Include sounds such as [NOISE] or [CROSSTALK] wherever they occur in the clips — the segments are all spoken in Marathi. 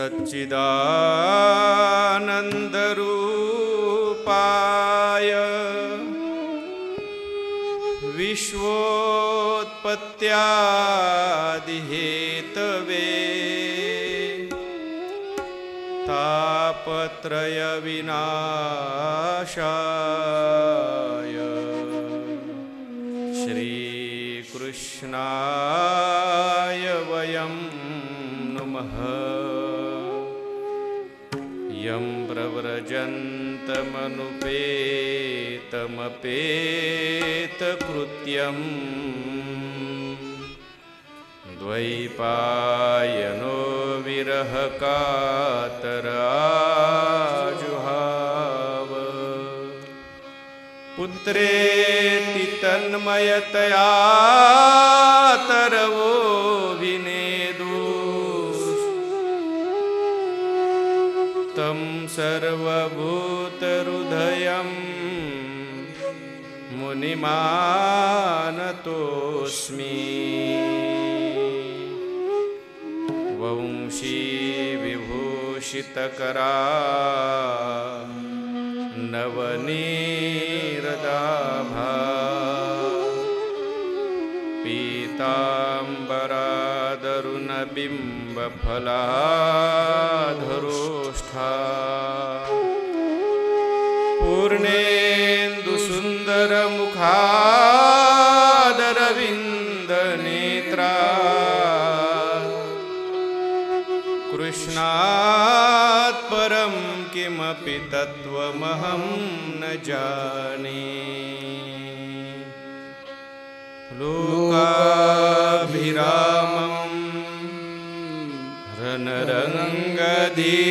सच्चिदानन्दरूपाय तापत्रय तापत्रयविनाशाय श्रीकृष्णा प्रव्रजन्तमनुपेतमपेतकृत्यम् द्वैपायनो विरहकातराजुहाव। पुत्रेति तन्मयतया तरवो विनेदु। तं सर्वभूतहृदयं मुनिमानतोऽस्मि। वंशी विभूषितकरा नवनीरदाभा। पीताम्बरादरुणबिम्बफलाधरोष्ठा। पूर्णेन्दुसुन्दरमुखादरविन्दनेत्रा कृष्णात् परं किमपि तत्त्वमहं न जाने। लोकाभिरामं रणरङ्गधीरम्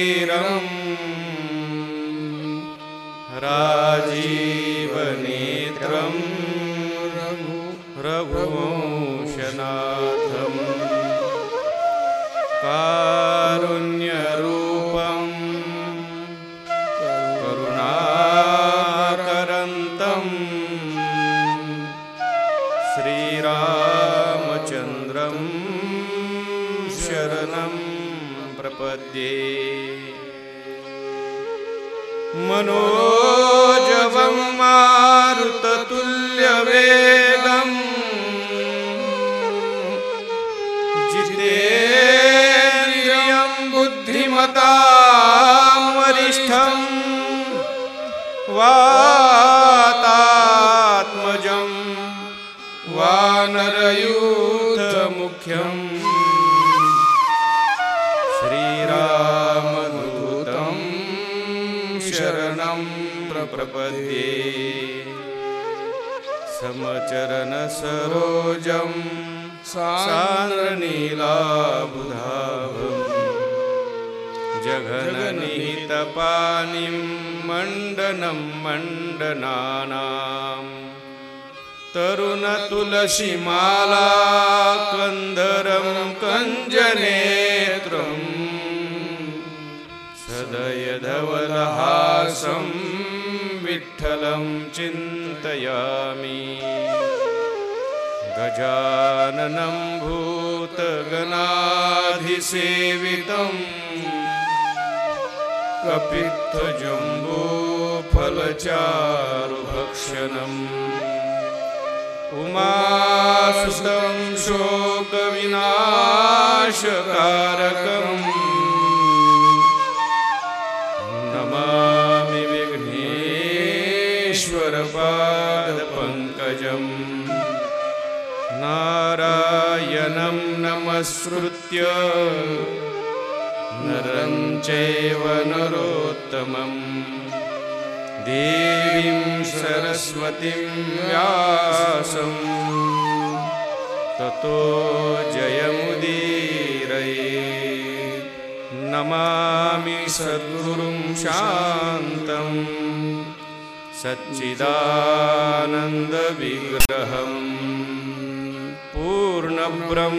विनाशकारकम्। नमामि विघ्नेश्वरपादपङ्कजम्। नारायणं नमस्कृत्य नरं चैव नरोत्तमम्। देवीं सरस्वतीं व्यासं ततो जयमुदीरये। नमामि सद्गुरुं शान्तं। सच्चिदानन्दविग्रहम् पूर्णब्रह्मपरानन्द।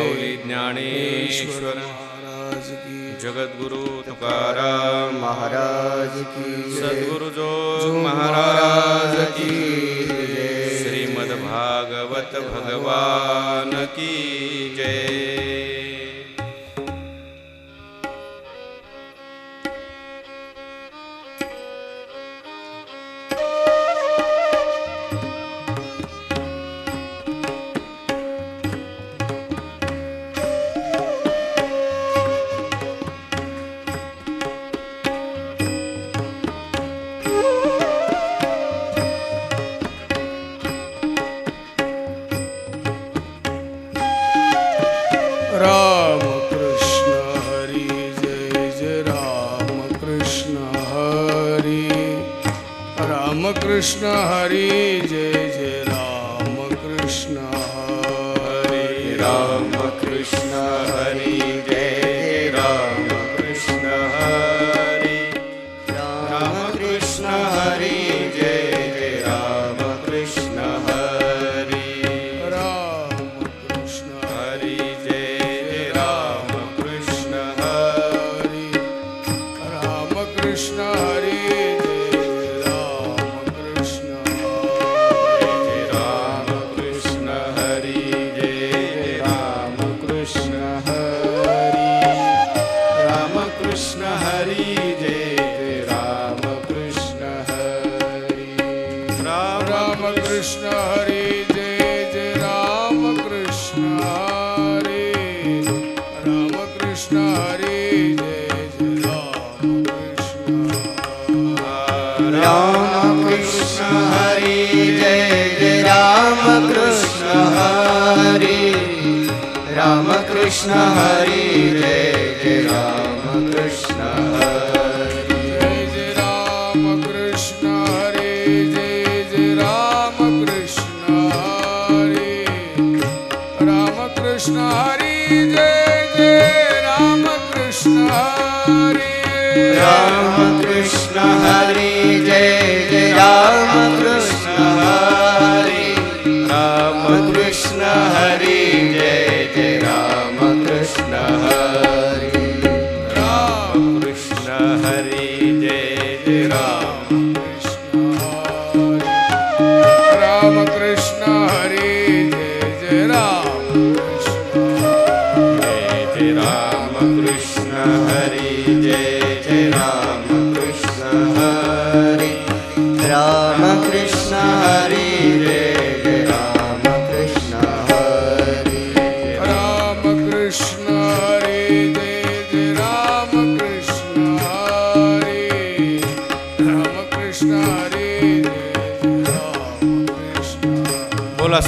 माऊली ज्ञानेश्वर। जगद्गुरु तुकाराम महाराज की सद्गुरु जो महाराज की श्रीमद्भागवत भगवान की जय। कृष्ण हरी जय जय राम कृष्ण हरे। राम कृष्ण हरी।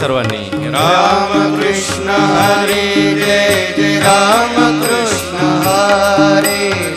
સર્વની. રામ કૃષ્ણ હરે જય જય રામ કૃષ્ણ હરે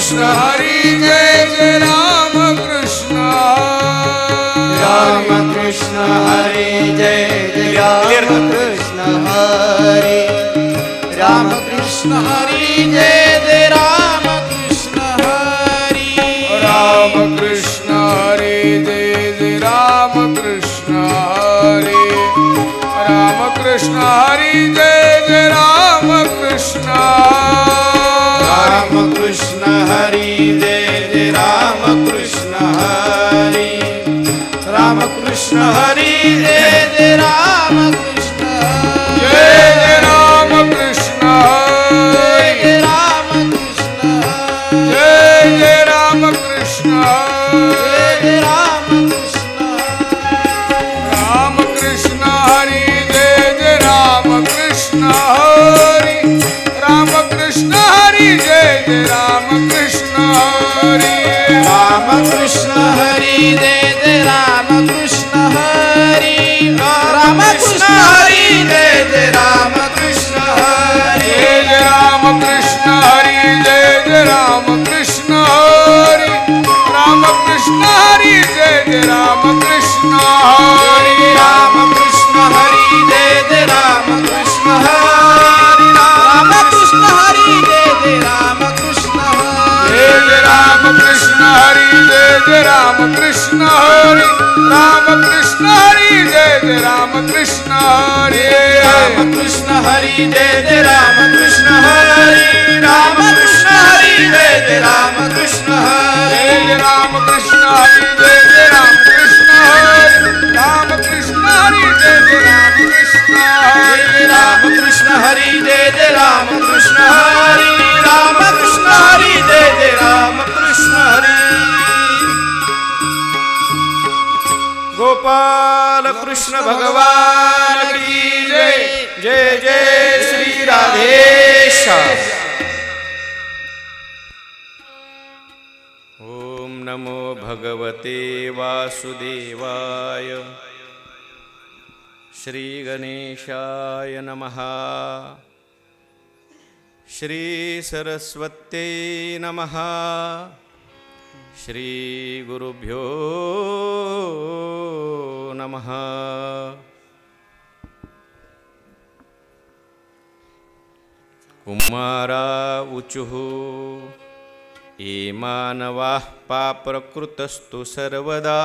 કૃષ્ણ હરિ જય જય રામ કૃષ્ણ રામ કૃષ્ણ હરિ જય જય રામ કૃષ્ણ હરિ રામ કૃષ્ણ હરિ જય हरी जय राम कृष्ण हरी राम कृष्ण हरी जय जय राम कृष्ण हरी राम कृष्ण हरी जय जय राम कृष्ण हरी राम कृष्ण हरी जय जय राम कृष्ण हरी जय राम कृष्ण हरी जय जय राम कृष्ण हरी राम कृष्ण हरी जय जय राम कृष्ण हरी राम कृष्ण हरी जय जय राम कृष्ण हरी राम कृष्ण हरी जय जय राम कृष्ण हरी गोपाल कृष्ण भगवान की जय। जय। जय श्री राधेश ओम नमो भगवते वासुदेवाय। श्रीगणेशाय नमः। श्रीसरस्वत्यै नमः। श्रीगुरुभ्यो नमः. कुमारा ऊचुः ये मानवाः पाप्रकृतस्तु सर्वदा.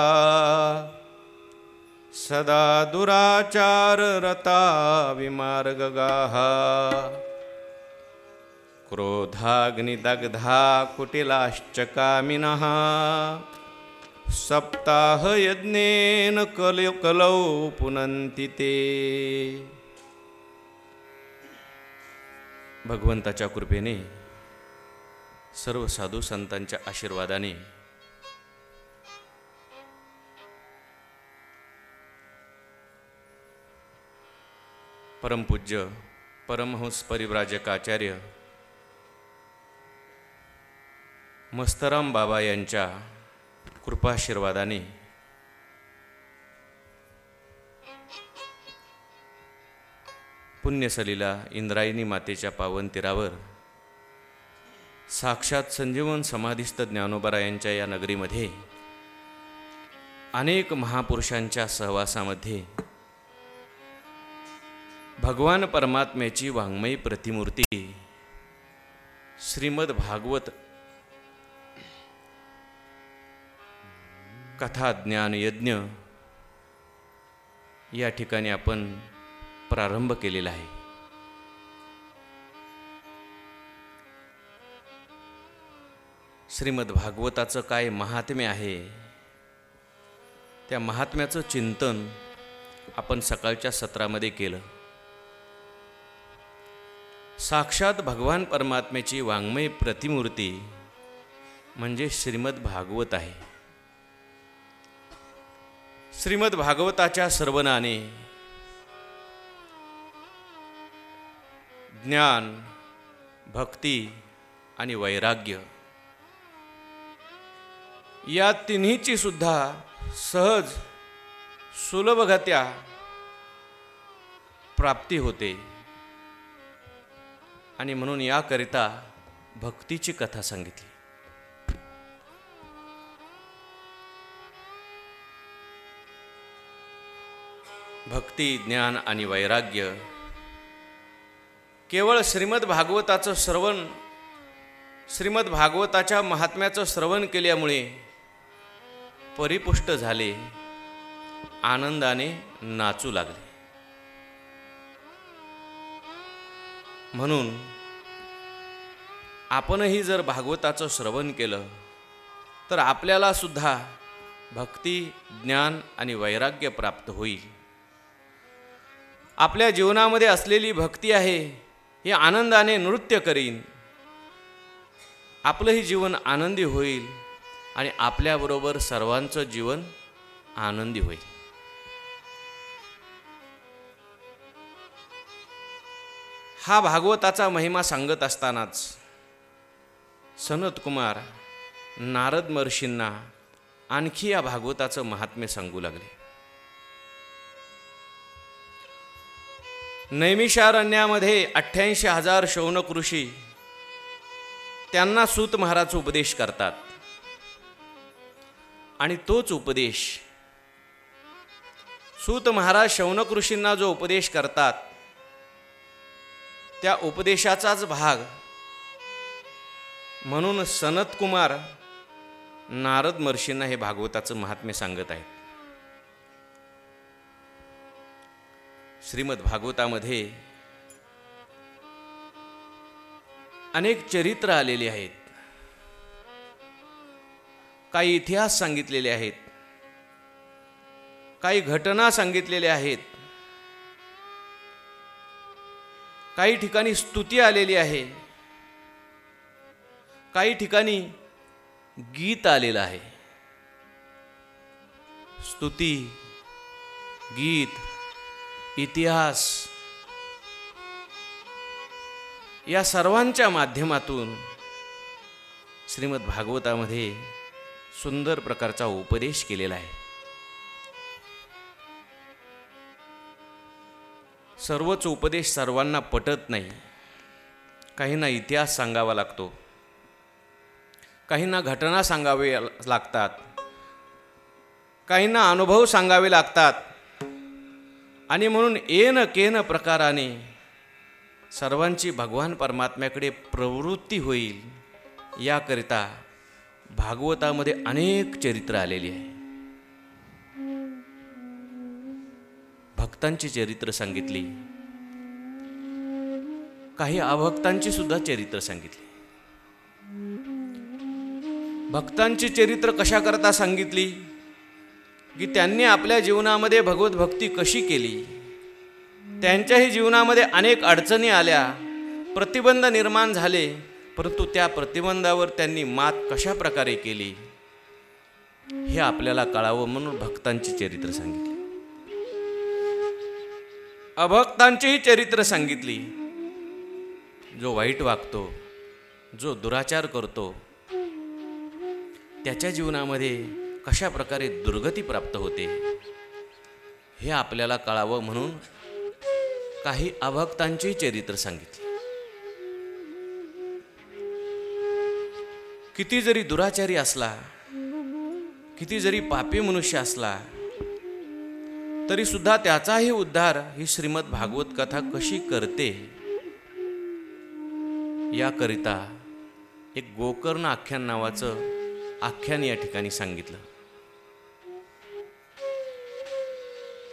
सदा दुराचाररता विमार्गगाः क्रोधाग्निदग्धा कुटिलाश्च कामिनः सप्ताहयज्ञेन कलौ कलौ पुनन्ति ते। भगवंताच्या कृपेने सर्व साधू संतांच्या आशीर्वादाने परमपूज्य परमहंस परिव्राजकाचार्य मस्तराम बाबा यांच्या कृपाशीर्वादाने. पुण्यसलीला इंद्रायणी मातेच्या पावनतीरावर साक्षात संजीवन समाधिस्थ ज्ञानोबरायांच्या या नगरीमध्ये अनेक महापुरुषांच्या सहवासामध्ये भगवान परमात्म्याची वाङ्मयी प्रतिमूर्ती श्रीमद भागवत कथा ज्ञान यज्ञ या ठिकाणी आपण प्रारंभ केलेला आहे. श्रीमद भागवताचं काय महात्म्य आहे त्या महात्म्याचं चिंतन आपण सकाळच्या सत्रामध्ये केलं. साक्षात भगवान परमात्म्याची वाङ्मय प्रतिमूर्ती म्हणजे श्रीमद भागवत आहे. श्रीमद भागवताच्या सर्वनाने. ज्ञान भक्ती आणि वैराग्य. या तिन्हीची सुद्धा सहज सुलभगत्या प्राप्ती होते. आणि म्हणून याकरिता भक्तीची कथा सांगितली. भक्ती ज्ञान आणि वैराग्य. केवळ श्रीमद भागवताचं श्रवण श्रीमद भागवताच्या महात्म्याचं श्रवण केल्यामुळे परिपुष्ट झाले आनंदाने नाचू लागले. म्हणून आपणही जर भागवताचं श्रवण केलं तर आपल्याला सुद्धा भक्ती ज्ञान आणि वैराग्य प्राप्त होईल. आपल्या जीवनामध्ये असलेली भक्ती आहे हे आनंदाने नृत्य करीन. आपलंही जीवन आनंदी होईल आणि आपल्याबरोबर सर्वांचं जीवन आनंदी होईल. हा भागवताचा महिमा सांगत असतानाच सनत कुमार नारद महर्षींना आणखी या भागवताचं महात्म्य सांगू लागले. नैमिषारण्यामध्ये अठ्ठ्याऐंशी हजार शौनक ऋषी त्यांना सूत महाराज उपदेश करतात. आणि तोच उपदेश सूत महाराज शौनक ऋषींना जो उपदेश करतात त्या उपदेशाचाच भाग म्हणून सनत कुमार नारद महर्षींना हे भागवताचं महात्म्य सांगत आहेत. श्रीमद भागवतामध्ये अनेक चरित्र आलेली आहेत. काही इतिहास सांगितलेले आहेत. काही घटना सांगितलेल्या आहेत. काही ठिकाणी स्तुती आलेली आहे. काही ठिकाणी गीत आलेलं आहे. स्तुती गीत इतिहास या सर्वांच्या माध्यमातून श्रीमद भागवतामध्ये सुंदर प्रकारचा उपदेश केलेला आहे. सर्वच उपदेश सर्वांना पटत नाही. काहींना इतिहास सांगावा लागतो. काहींना घटना सांगावे लागतात. काहींना अनुभव सांगावे लागतात. आणि म्हणून येन केन प्रकाराने सर्वांची भगवान परमात्म्याकडे प्रवृत्ती होईल याकरिता भागवतामध्ये अनेक चरित्र आलेली आहे. भक्तांची चरित्र सांगितली. काही अभक्तांची सुद्धा चरित्र सांगितली. भक्तांची चरित्र कशा करता सांगितली? की त्यांनी आपल्या जीवनामध्ये भगवत भक्ती कशी केली? त्यांच्याही जीवनामध्ये अनेक अडचणी आल्या प्रतिबंध निर्माण झाले परंतु त्या प्रतिबंधावर त्यांनी मात कशा प्रकारे केली? हे आपल्याला कळावं म्हणून भक्तांची चरित्र सांगितली. अभक्तांचीही चरित्र सांगितली. जो वाईट वागतो जो दुराचार करतो त्याच्या जीवनामध्ये कशा प्रकारे दुर्गती प्राप्त होते हे आपल्याला कळावं म्हणून काही अभक्तांची चरित्र सांगितली. किती जरी दुराचारी असला किती जरी पापी मनुष्य असला तरी सुद्धा त्याचाही उद्धार ही श्रीमद भागवत कथा कशी करते याकरिता एक गोकर्ण आख्यान नावाचं आख्यान या ठिकाणी सांगितलं.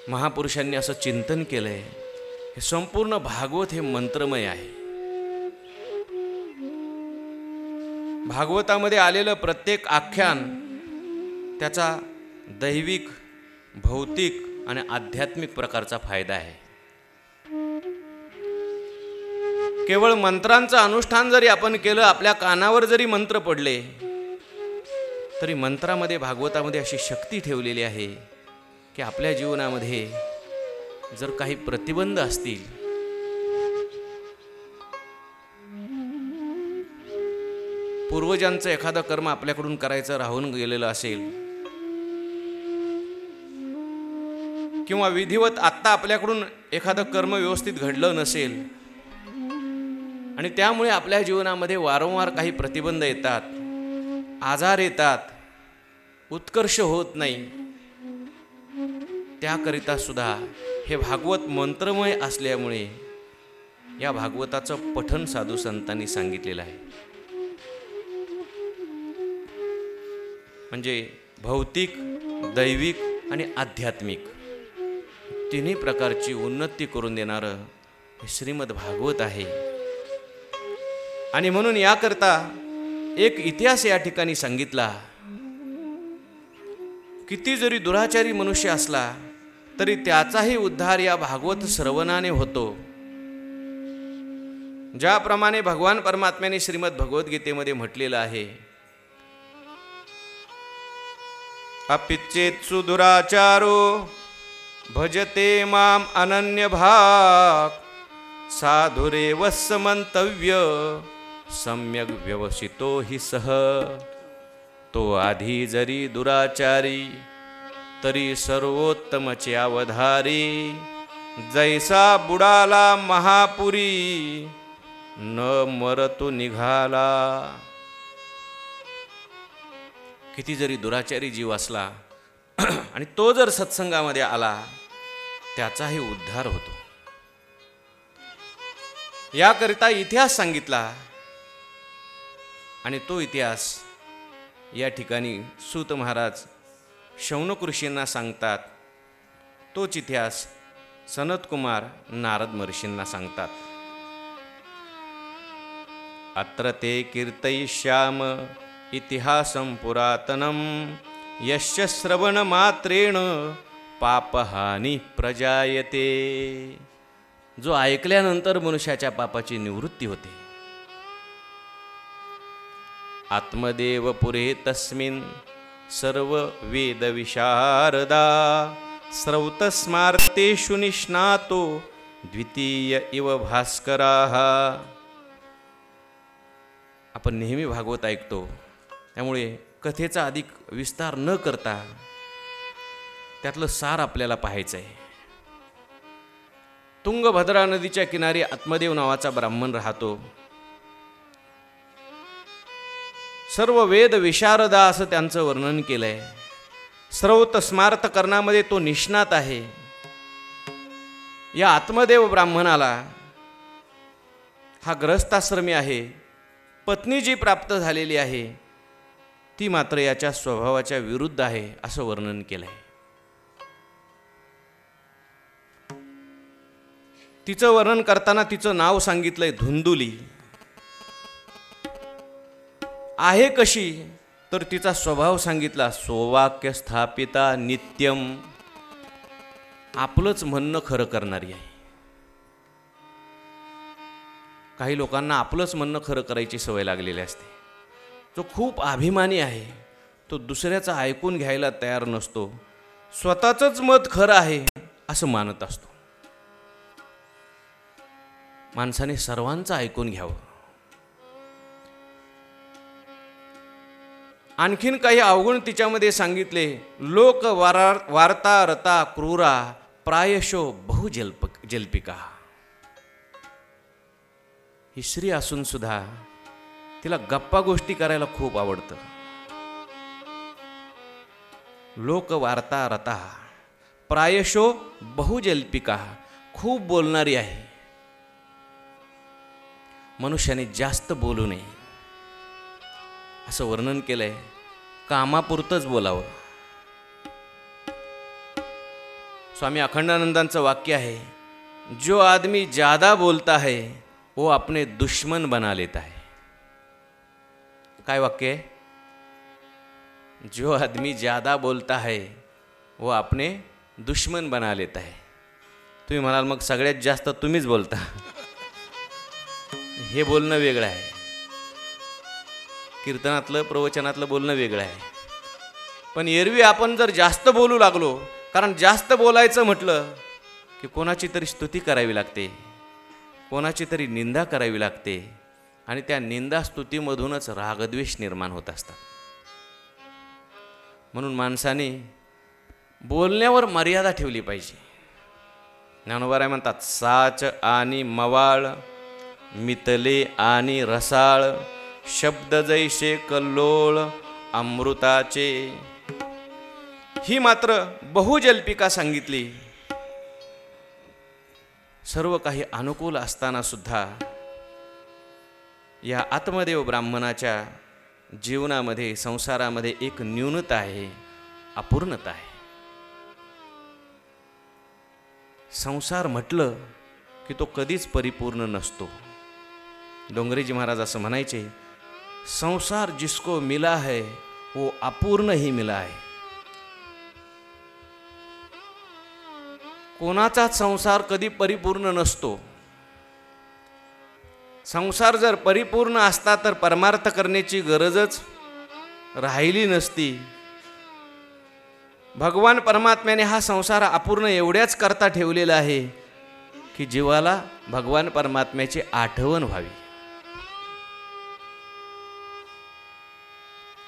महापुरुषांनी असं चिंतन केलंय. हे संपूर्ण भागवत हे मंत्रमय आहे. भागवतामध्ये आलेलं प्रत्येक आख्यान त्याचा दैविक भौतिक आणि आध्यात्मिक प्रकारचा फायदा आहे. केवळ मंत्रांचं अनुष्ठान जरी आपण केलं आपल्या कानावर जरी मंत्र पडले तरी मंत्रामध्ये भागवतामध्ये अशी शक्ती ठेवलेली आहे. की आपल्या जीवनामध्ये जर काही प्रतिबंध असतील पूर्वजांचं एखादं कर्म आपल्याकडून करायचं राहून गेलेलं असेल किंवा विधिवत आत्ता आपल्याकडून एखादं कर्म व्यवस्थित घडलं नसेल आणि त्यामुळे आपल्या जीवनामध्ये वारंवार काही प्रतिबंध येतात आजार येतात उत्कर्ष होत नाही त्याकरिता सुद्धा हे भागवत मंत्रमय असल्यामुळे या भागवताचं पठन साधू संतांनी सांगितलेलं आहे. म्हणजे भौतिक दैविक आणि आध्यात्मिक तिन्ही प्रकारची उन्नती करून देणारं हे श्रीमद भागवत आहे. आणि म्हणून याकरता एक इतिहास या ठिकाणी सांगितला किती जरी दुराचारी मनुष्य असला तरी त्याचाही उद्धार या भागवत श्रवणाने होतो. ज्याप्रमाणे भगवान परमात्म्याने श्रीमद भगवद्गीतेमध्ये म्हटलेलं आहे अपिच्चेत्सु दुराचारो भजते माम अनन्य भाग साधुरेवस् मंतव्य सम्यक व्यवसितो हि सह तो आधी जरी दुराचारी तरी सर्वोत्तमचे अवधारी. जैसा बुडाला महापुरी न मरतो निघाला. किती जरी दुराचारी जीव असला [CLEARS THROAT] आणि तो जर सत्संगामध्ये आला त्याचाही उद्धार होतो. याकरिता इतिहास सांगितला आणि तो इतिहास या ठिकाणी सूत महाराज शौनक ऋषींना सांगतात. तोच इतिहास सनतकुमार नारद महर्षींना सांगतात. अत्र ते कीर्तयिष्याम इतिहासं पुरातनं यश्च श्रवणमात्रेण पापहानी प्रजायते. जो ऐकल्यानंतर मनुष्याच्या पापाची निवृत्ती होते. आत्मदेव पुरे तस्मिन् सर्व वेद विशारदा. स्रौतस्मार्तेषु निष्णातो द्वितीय इव भास्कराः. आपण नेहमी भागवत ऐकतो. त्यामुळे कथेचा अधिक विस्तार न करता त्यातलं सार आपल्याला पाहायचं आहे तुंगभद्रा नदीच्या किनारी आत्मदेव नावाचा ब्राह्मण राहतो. सर्व वेद विशारदा असं त्यांचं वर्णन केलं आहे स्रौत स्मार्त कर्णामध्ये तो निष्णात आहे. या आत्मदेव ब्राह्मणाला हा ग्रहस्थाश्रमी आहे पत्नी जी प्राप्त झालेली आहे ती मात्र याच्या स्वभावाच्या विरुद्ध आहे असं वर्णन केलं आहे तिचं वर्णन करताना तिचं नाव सांगितलंय धुंदुली. आहे कशी? तर तिचा स्वभाव सांगितला सोवाक्य स्थापिता नित्यम. आपलंच म्हणणं खरं करणारी आहे. काही लोकांना आपलंच म्हणणं खरं करायची सवय लागलेली असते. जो खूप अभिमानी आहे. तो दुसऱ्याचं ऐकून घ्यायला तयार नसतो. स्वतःचंच मत खरं आहे असं मानत असतो. माणसाने सर्वांचं ऐकून घ्यावं. आणखीन काही अवगुण तिच्यामध्ये सांगितले. लोक वारा वार्ता रता क्रूरा प्रायशो बहुजल्प जल्पिका. ही स्त्री असून सुद्धा तिला गप्पा गोष्टी करायला खूप आवडतं. लोक वार्ता रता प्रायशो बहुजल्पिका खूप बोलणारी आहे. मनुष्याने जास्त बोलू नये. असं वर्णन केलंय. कामापुरतंच बोलावं. स्वामी अखंडानंदांचं वाक्य आहे जो आदमी ज्यादा बोलता है वो अपने दुश्मन बना लेता है. काय वाक्य आहे? जो आदमी ज्यादा बोलता है वो आपने दुश्मन बना लेता है. तुम्ही म्हणाल मग सगळ्यात जास्त तुम्हीच बोलता. हे बोलणं वेगळं आहे. कीर्तनातलं प्रवचनातलं बोलणं वेगळं आहे. पण एरवी आपण जर जास्त बोलू लागलो कारण जास्त बोलायचं म्हटलं की कोणाची तरी स्तुती करावी लागते कोणाची तरी निंदा करावी लागते आणि त्या निंदा स्तुतीमधूनच रागद्वेष निर्माण होत असतात. म्हणून माणसाने बोलण्यावर मर्यादा ठेवली पाहिजे. ज्ञानोबाराय म्हणतात साच आणि मवाळ मितले आणि रसाळ शब्द जैसे कल्लोळ अमृताचे. ही मात्र बहुजल्पिका सांगितली. सर्व काही अनुकूल असताना सुद्धा या आत्मदेव ब्राह्मणाच्या जीवनामध्ये संसारामध्ये एक न्यूनता आहे अपूर्णता आहे. संसार म्हटलं की तो कधीच परिपूर्ण नसतो. डोंगरेजी महाराज असं म्हणायचे संसार जिसको मिला है वो अपूर्ण ही मिला है। कोणाचाच संसार कधी परिपूर्ण नसतो। संसार जर परिपूर्ण असता तर परमार्थ करण्याची गरजच राहिली नसती। भगवान परमात्म्याने हा संसार अपूर्ण एवढ्याच करता ठेवलेला आहे की जीवाला भगवान परमात्म्याची आठवण व्हावी।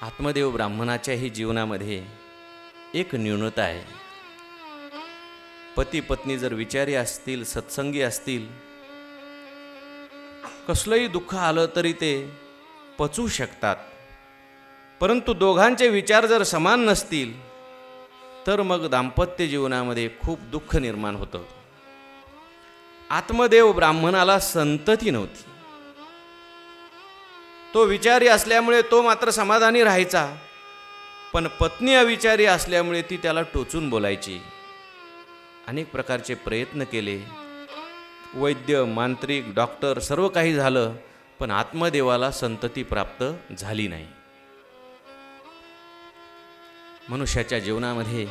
आत्मदेव ब्राह्मणाच्याही जीवनामध्ये एक न्यूनता आहे. पती पत्नी जर विचारी असतील सत्संगी असतील कसलंही दुःख आलं तरी ते पचू शकतात. परंतु दोघांचे विचार जर समान नसतील तर मग दाम्पत्य जीवनामध्ये खूप दुःख निर्माण होतं. आत्मदेव ब्राह्मणाला संतती नव्हती. तो विचारी असल्यामुळे तो मात्र समाधानी राहायचा. पण पत्नी अविचारी असल्यामुळे ती त्याला टोचून बोलायची. अनेक प्रकारचे प्रयत्न केले. वैद्य मांत्रिक डॉक्टर सर्व काही झालं पण आत्मदेवाला संतती प्राप्त झाली नाही. मनुष्याच्या जीवनामध्ये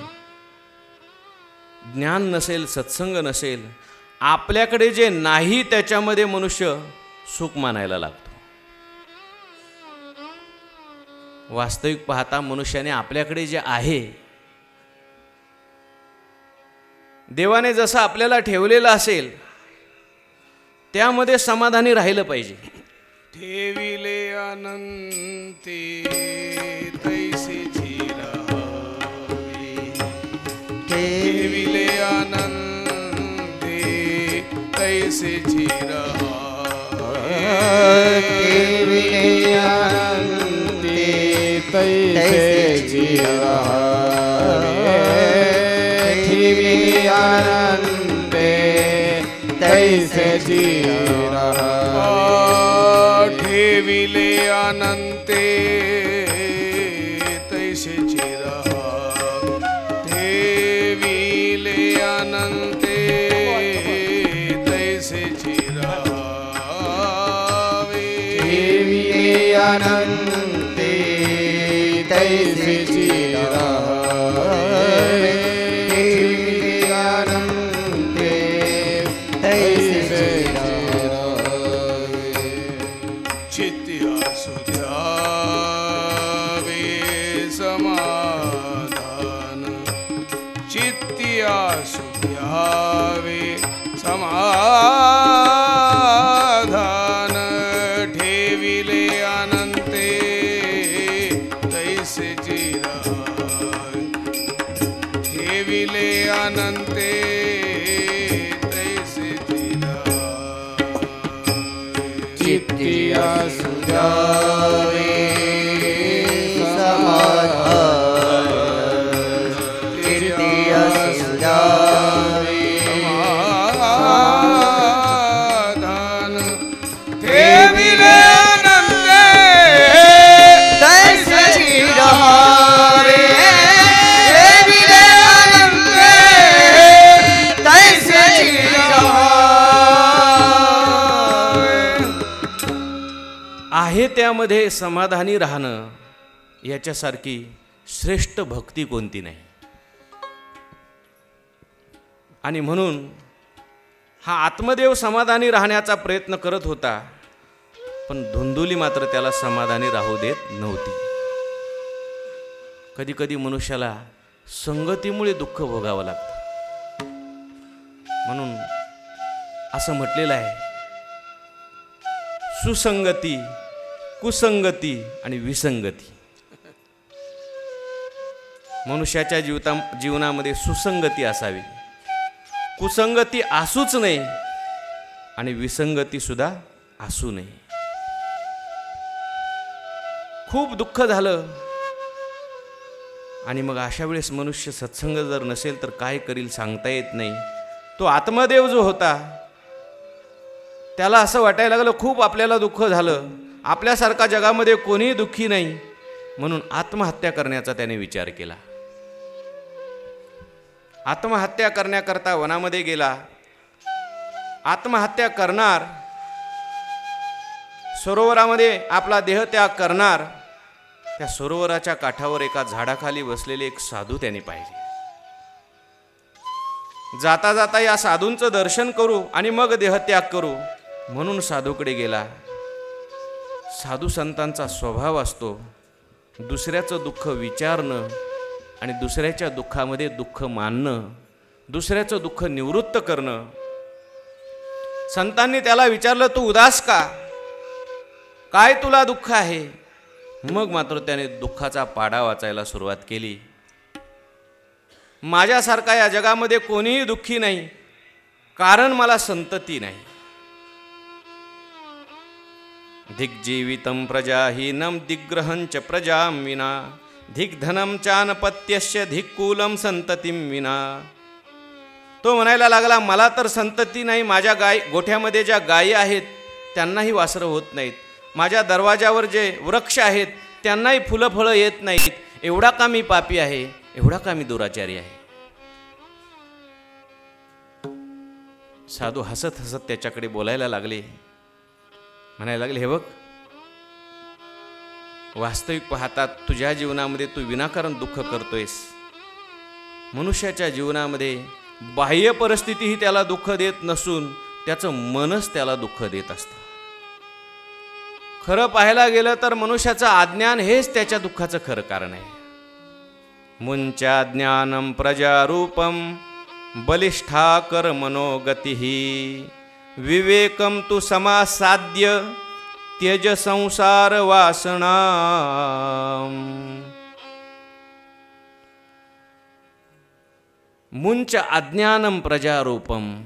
ज्ञान नसेल सत्संग नसेल आपल्याकडे जे नाही त्याच्यामध्ये मनुष्य सुख मानायला लागतो. वास्तविक पाहता मनुष्याने आपल्याकडे जे आहे देवाने जसं आपल्याला ठेवलेलं असेल त्यामध्ये समाधानी राहिलं पाहिजे. ठेविले अनंते तैसे ठेविले अनंते तैसे चिरावे तैसे ठेवी आनंदे तैसे ठेविले अनंते तैसे चिरा ठेविले अनंते तैसे चिरावे ठेवी आनंदे आहे समाधानी राहणं याच्यासारखी श्रेष्ठ भक्ती कोणती नाही. आणि म्हणून हा आत्मदेव समाधानी राहण्याचा प्रयत्न करत होता पण धुंदुली मात्र त्याला समाधानी राहू देत नव्हती. कधी कधी मनुष्याला संगतीमुळे दुःख भोगावं लागतं. म्हणून असं म्हटलेलं आहे सुसंगती कुसंगती आणि विसंगती. मनुष्याच्या जीवता जीवनामध्ये सुसंगती असावी. कुसंगती असूच नाही आणि विसंगती सुद्धा असू नये. खूप दुःख झालं. आणि मग अशा वेळेस मनुष्य सत्संग जर नसेल तर काय करील सांगता येत नाही. तो आत्मदेव जो होता त्याला असं वाटायला लागलं खूप आपल्याला दुःख झालं. आपल्यासारखा जगामध्ये कोणीही दुःखी नाही म्हणून आत्महत्या करण्याचा त्याने विचार केला. आत्महत्या करण्याकरता वनामध्ये गेला. आत्महत्या करणार सरोवरामध्ये आपला देहत्याग करणार त्या सरोवराच्या काठावर एका झाडाखाली बसलेले एक साधू त्याने पाहिले. जाता जाता या साधूंचं दर्शन करू आणि मग देहत्याग करू म्हणून साधूकडे गेला. साधू संतांचा स्वभाव असतो दुसऱ्याचं दुःख विचारणं आणि दुसऱ्याच्या दुःखामध्ये दुःख मानणं दुसऱ्याचं दुःख निवृत्त करणं. संतांनी त्याला विचारलं तू उदास का? काय तुला दुःख आहे? मग मात्र त्याने दुःखाचा पाडा वाचायला सुरुवात केली. माझ्यासारखा या जगामध्ये कोणीही दुःखी नाही कारण मला संतती नाही. दिग्जीवितं प्रजाहीनं दिग्रहंच प्रजां विना। धिग्धनं चानपत्यस्य धिक्कूलं संततीं विना। तो म्हणायला लागला मला तर संतती नाही माझ्या गाय गोठ्यामध्ये ज्या गायी आहेत त्यांनाही वासरं होत नाहीत. माझ्या दरवाजावर जे वृक्ष आहेत त्यांनाही फुलं फळं येत नाहीत. एवढा का मी पापी आहे? एवढा का मी दुराचारी आहे? साधू हसत हसत त्याच्याकडे बोलायला लागले. म्हणायला लागले हे बघ वास्तविक पाहता तुझ्या जीवनामध्ये तू विनाकारण दुःख करतोयस. मनुष्याच्या जीवनामध्ये बाह्य परिस्थितीही त्याला दुःख देत नसून त्याचं मनच त्याला दुःख देत असतं. खरं पाहायला गेलं तर मनुष्याचं अज्ञान हेच त्याच्या दुःखाचं खरं कारण आहे. मुंच्या ज्ञानम प्रजारूपम बलिष्ठा कर मनोगतीही विवेकम तु समासाद्य त्यज संसार वासना मुंच अज्ञानम प्रजारूपम।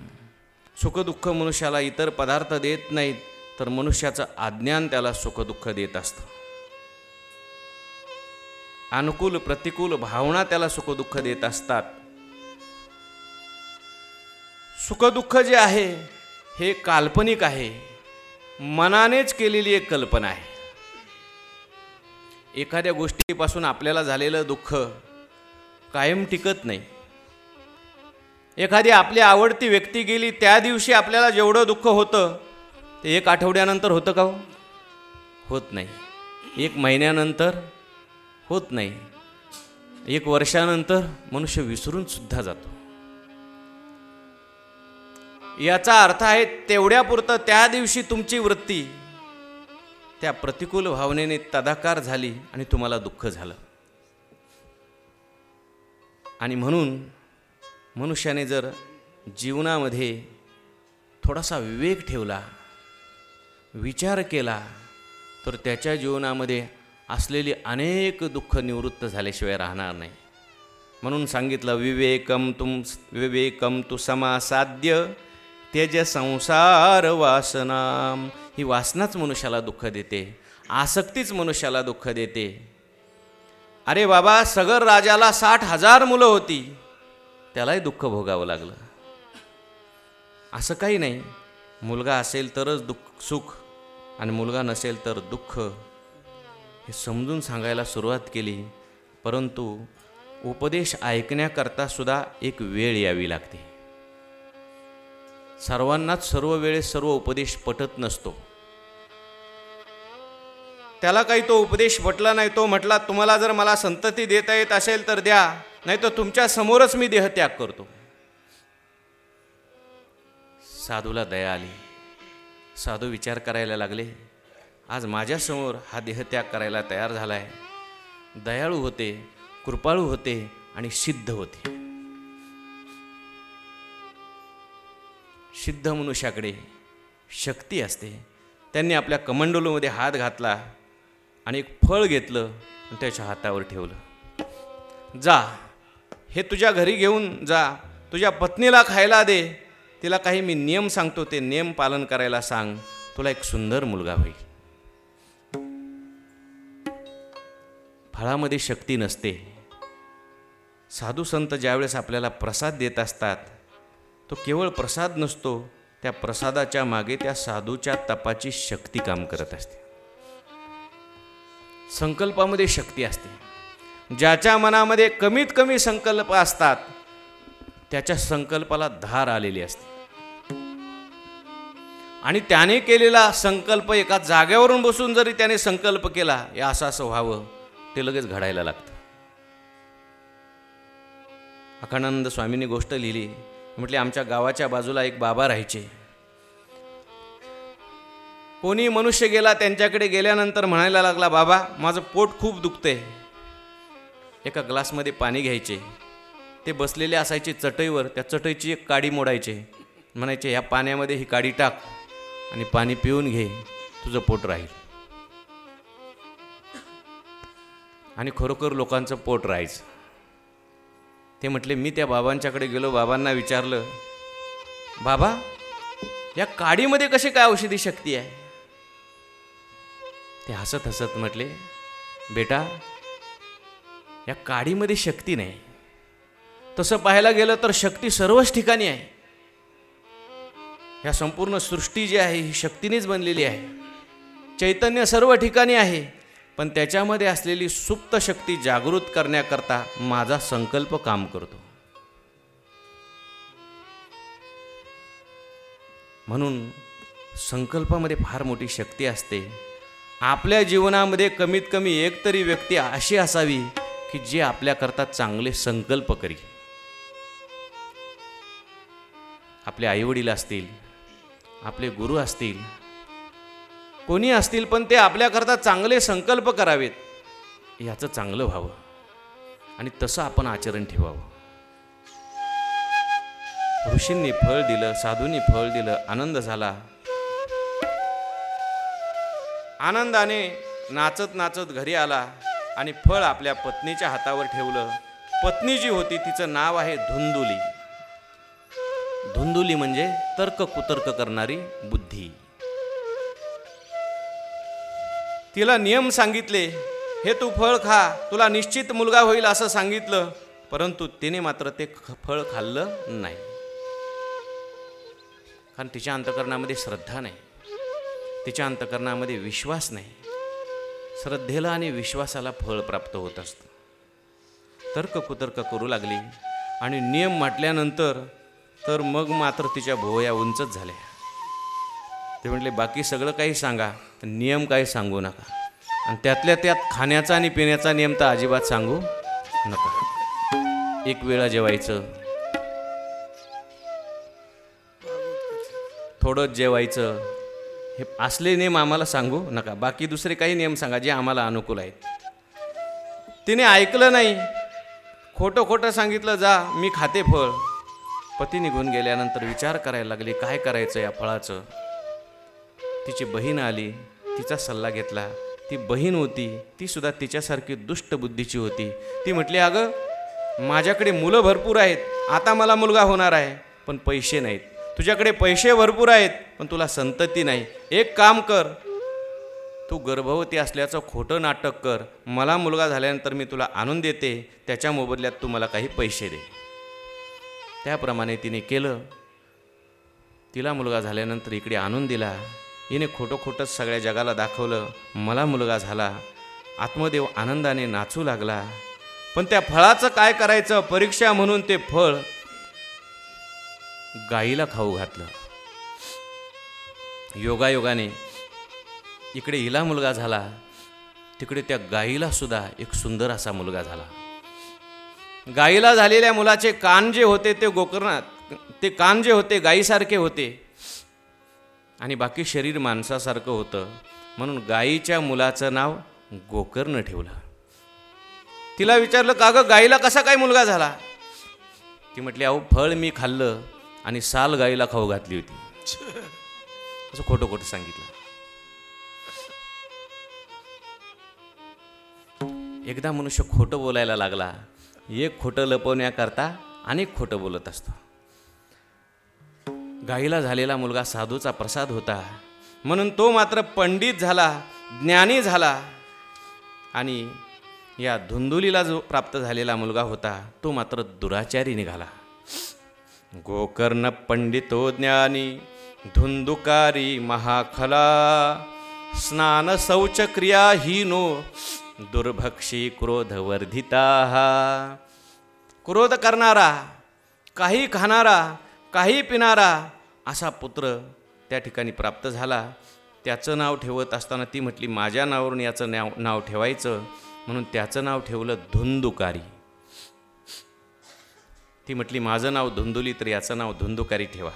सुखदुःख मनुष्याला इतर पदार्थ देत नाहीत तर मनुष्याचं अज्ञान त्याला सुखदुःख देत असतं. अनुकूल प्रतिकूल भावना त्याला सुखदुःख देत असतात. सुखदुःख जे आहे हे काल्पनिक आहे. मनानेच केलेली एक कल्पना आहे. एखाद्या गोष्टीपासून आपल्याला झालेलं दुःख कायम टिकत नाही. एखादी आपली आवडती व्यक्ती गेली त्या दिवशी आपल्याला जेवढं दुःख होतं ते एक आठवड्यानंतर होतं का हो? होत नाही. एक महिन्यानंतर होत नाही. एक वर्षानंतर मनुष्य विसरून सुद्धा जातो. याचा अर्थ आहे तेवढ्यापुरतं त्या दिवशी तुमची वृत्ती त्या प्रतिकूल भावनेने तदाकार झाली आणि तुम्हाला दुःख झालं. आणि म्हणून मनुष्याने जर जीवनामध्ये थोडासा विवेक ठेवला विचार केला तर त्याच्या जीवनामध्ये असलेली अनेक दुःख निवृत्त झाल्याशिवाय राहणार नाही. म्हणून सांगितलं विवेकम तुम विवेकम तू समासाध्य त्यज संसार वासना ही वासनाच मनुष्याला दुःख देते. आसक्तीच मनुष्याला दुःख देते. अरे बाबा सगर राजाला साठ हजार मुलं होती. त्यालाही दुःख भोगावं लागलं. असं काही नाही. मुलगा असेल तरच दुःख सुख आणि मुलगा नसेल तर दुःख. हे समजून सांगायला सुरुवात केली. परंतु उपदेश ऐकण्याकरता सुद्धा एक वेळ यावी लागते. सर्वांनाच सर्व वेळेस सर्व उपदेश पटत नसतो. त्याला काही तो उपदेश पटला नाही तो म्हटला तुम्हाला जर मला संतती देता येत असेल तर द्या नाही तर तुमच्या समोरच मी देहत्याग करतो. साधूला दया आली. साधू विचार करायला लागले आज माझ्यासमोर हा देहत्याग करायला तयार झाला आहे दयाळू होते कृपाळू होते आणि सिद्ध होते. सिद्ध मनुष्याकडे शक्ती असते. त्यांनी आपल्या कमंडोलोमध्ये हात घातला आणि एक फळ घेतलं आणि त्याच्या हातावर ठेवलं. जा हे तुझ्या घरी घेऊन जा. तुझ्या पत्नीला खायला दे. तिला काही मी नियम सांगतो ते नियम पालन करायला सांग. तुला एक सुंदर मुलगा होईल. फळामध्ये शक्ती नसते. साधू संत ज्यावेळेस आपल्याला प्रसाद देत असतात तो केवळ प्रसाद नसतो त्या प्रसादाच्या मागे त्या साधूच्या तपाची शक्ती काम करत असते. संकल्पामध्ये शक्ती असते. ज्याच्या मनामध्ये कमीत कमी संकल्प असतात त्याच्या संकल्पाला धार आलेली असते. आणि त्याने केलेला संकल्प एका जागेवरून बसून जरी त्याने संकल्प केला या असं असं व्हावं ते लगेच घडायला लागतं. अखानंद स्वामींनी गोष्ट लिहिली म्हटले आमच्या गावाच्या बाजूला एक बाबा राहायचे. कोणी मनुष्य गेला त्यांच्याकडे गेल्यानंतर म्हणायला लागला बाबा माझं पोट खूप दुखतंय. एका ग्लासमध्ये पाणी घ्यायचे. ते बसलेले असायचे चटईवर त्या चटईची एक काडी मोडायचे. म्हणायचे ह्या पाण्यामध्ये ही काडी टाक आणि पाणी पिऊन घे तुझं पोट राहील. आणि खरोखर लोकांचं पोट राहायचं. ते म्हटले मी त्या बाबांच्याकडे गेलो बाबांना विचारलं बाबा या काडीमध्ये कशी काय औषधी शक्ती आहे? ते हसत हसत म्हटले बेटा या काडीमध्ये शक्ती नाही. तसं पाहायला गेलं तर शक्ती सर्वच ठिकाणी आहे. ह्या संपूर्ण सृष्टी जी आहे ही शक्तीनेच बनलेली आहे. चैतन्य सर्व ठिकाणी आहे. पण त्याच्यामध्ये असलेली सुप्त शक्ती जागृत करण्याकरता माझा संकल्प काम करतो. म्हणून संकल्पामध्ये फार मोठी शक्ती असते. आपल्या जीवनामध्ये कमीत कमी एक तरी व्यक्ती अशी असावी की जे आपल्याकरता चांगले संकल्प करी. आपले आईवडील असतील आपले गुरु असतील कोणी असतील पण ते आपल्याकरता चांगले संकल्प करावेत. याचं चांगलं व्हावं. आणि तसं आपण आचरण ठेवावं. ऋषींनी फळ दिलं साधूंनी फळ दिलं आनंद झाला. आनंदाने नाचत नाचत घरी आला आणि फळ आपल्या पत्नीच्या हातावर ठेवलं. पत्नी जी होती तिचं नाव आहे धुंदुली. धुंदुली म्हणजे तर्क कुतर्क करणारी बुद्धी. तिला नियम सांगितले हे तू फळ खा तुला निश्चित मुलगा होईल असं सांगितलं परंतु तिने मात्र ते ख- फळ खाल्लं नाही. कारण तिच्या अंतकरणामध्ये श्रद्धा नाही. तिच्या अंतकरणामध्ये विश्वास नाही. श्रद्धेला आणि विश्वासाला फळ प्राप्त होत असतं. तर्क कुतर्क करू लागली आणि नियम म्हटल्यानंतर तर मग मात्र तिच्या भोवया उंचच झाल्या. ते म्हटले बाकी सगळं काही सांगा तर नियम काही सांगू नका. आणि त्यातल्या त्यात खाण्याचा आणि पिण्याचा नियम तर अजिबात सांगू नका. एक वेळा जेवायचं. थोडंच जेवायचं. हे असले नियम आम्हाला सांगू नका. बाकी दुसरे काही नियम सांगा जे आम्हाला अनुकूल आहेत. तिने ऐकलं नाही. खोटं खोटं सांगितलं जा मी खाते फळ. पती निघून गेल्यानंतर विचार करायला लागले काय करायचं या फळाचं? तिची बहीण आली तिचा सल्ला घेतला. ती बहीण होती ती सुद्धा तिच्यासारखी दुष्ट बुद्धीची होती. ती म्हटली अगं माझ्याकडे मुलं भरपूर आहेत. आता मला मुलगा होणार आहे पण पैसे नाहीत. तुझ्याकडे पैसे भरपूर आहेत पण तुला संतती नाही. एक काम कर. तू गर्भवती असल्याचं खोटं नाटक कर. मला मुलगा झाल्यानंतर मी तुला आणून देते. त्याच्या मोबदल्यात तू मला काही पैसे दे. त्याप्रमाणे तिने केलं. तिला मुलगा झाल्यानंतर इकडे आणून दिला. हिने खोटं खोटंच सगळ्या जगाला दाखवलं. मला मुलगा झाला. आत्मदेव आनंदाने नाचू लागला. पण त्या फळाचं काय करायचं? परीक्षा म्हणून ते फळ गाईला खाऊ घातलं. योगायोगाने इकडे हिला मुलगा झाला. तिकडे त्या गाईला सुद्धा एक सुंदर असा मुलगा झाला. गाईला झालेल्या मुलाचे कान जे होते ते गोकर्णात ते कान जे होते गाईसारखे होते. आणि बाकी शरीर माणसासारखं होतं म्हणून गाईच्या मुलाचं नाव गोकर्ण ठेवलं. तिला विचारलं का गं गाईला कसा काय मुलगा झाला? ती म्हटली अहो फळ मी खाल्लं आणि साल गाईला खाऊ घातली होती. असं खोटं खोटं सांगितलं. एकदा मनुष्य खोटं बोलायला लागला एक खोटं लपवण्याकरता अनेक खोटं बोलत असतं. गाईला झालेला मुलगा साधूचा प्रसाद होता. म्हणून तो मात्र पंडित झाला ज्ञानी झाला. आणि या धुंदुलीला जो प्राप्त झालेला मुलगा होता तो मात्र दुराचारी निघाला. गोकर्ण पंडितो ज्ञानी धुंदुकारी महाखला स्नान शौच क्रियाहीनो दुर्भक्षी क्रोधवर्धिता क्रोध करणारा काही खाणारा काही पिणारा असा पुत्र त्या ठिकाणी प्राप्त झाला. त्याचं नाव ठेवत असताना ती म्हटली माझ्या नावावरून याचं नाव नाव ठेवायचं. म्हणून त्याचं नाव ठेवलं धुंदुकारी. ती म्हटली माझं नाव धुंदुली तर याचं नाव धुंदुकारी ठेवा.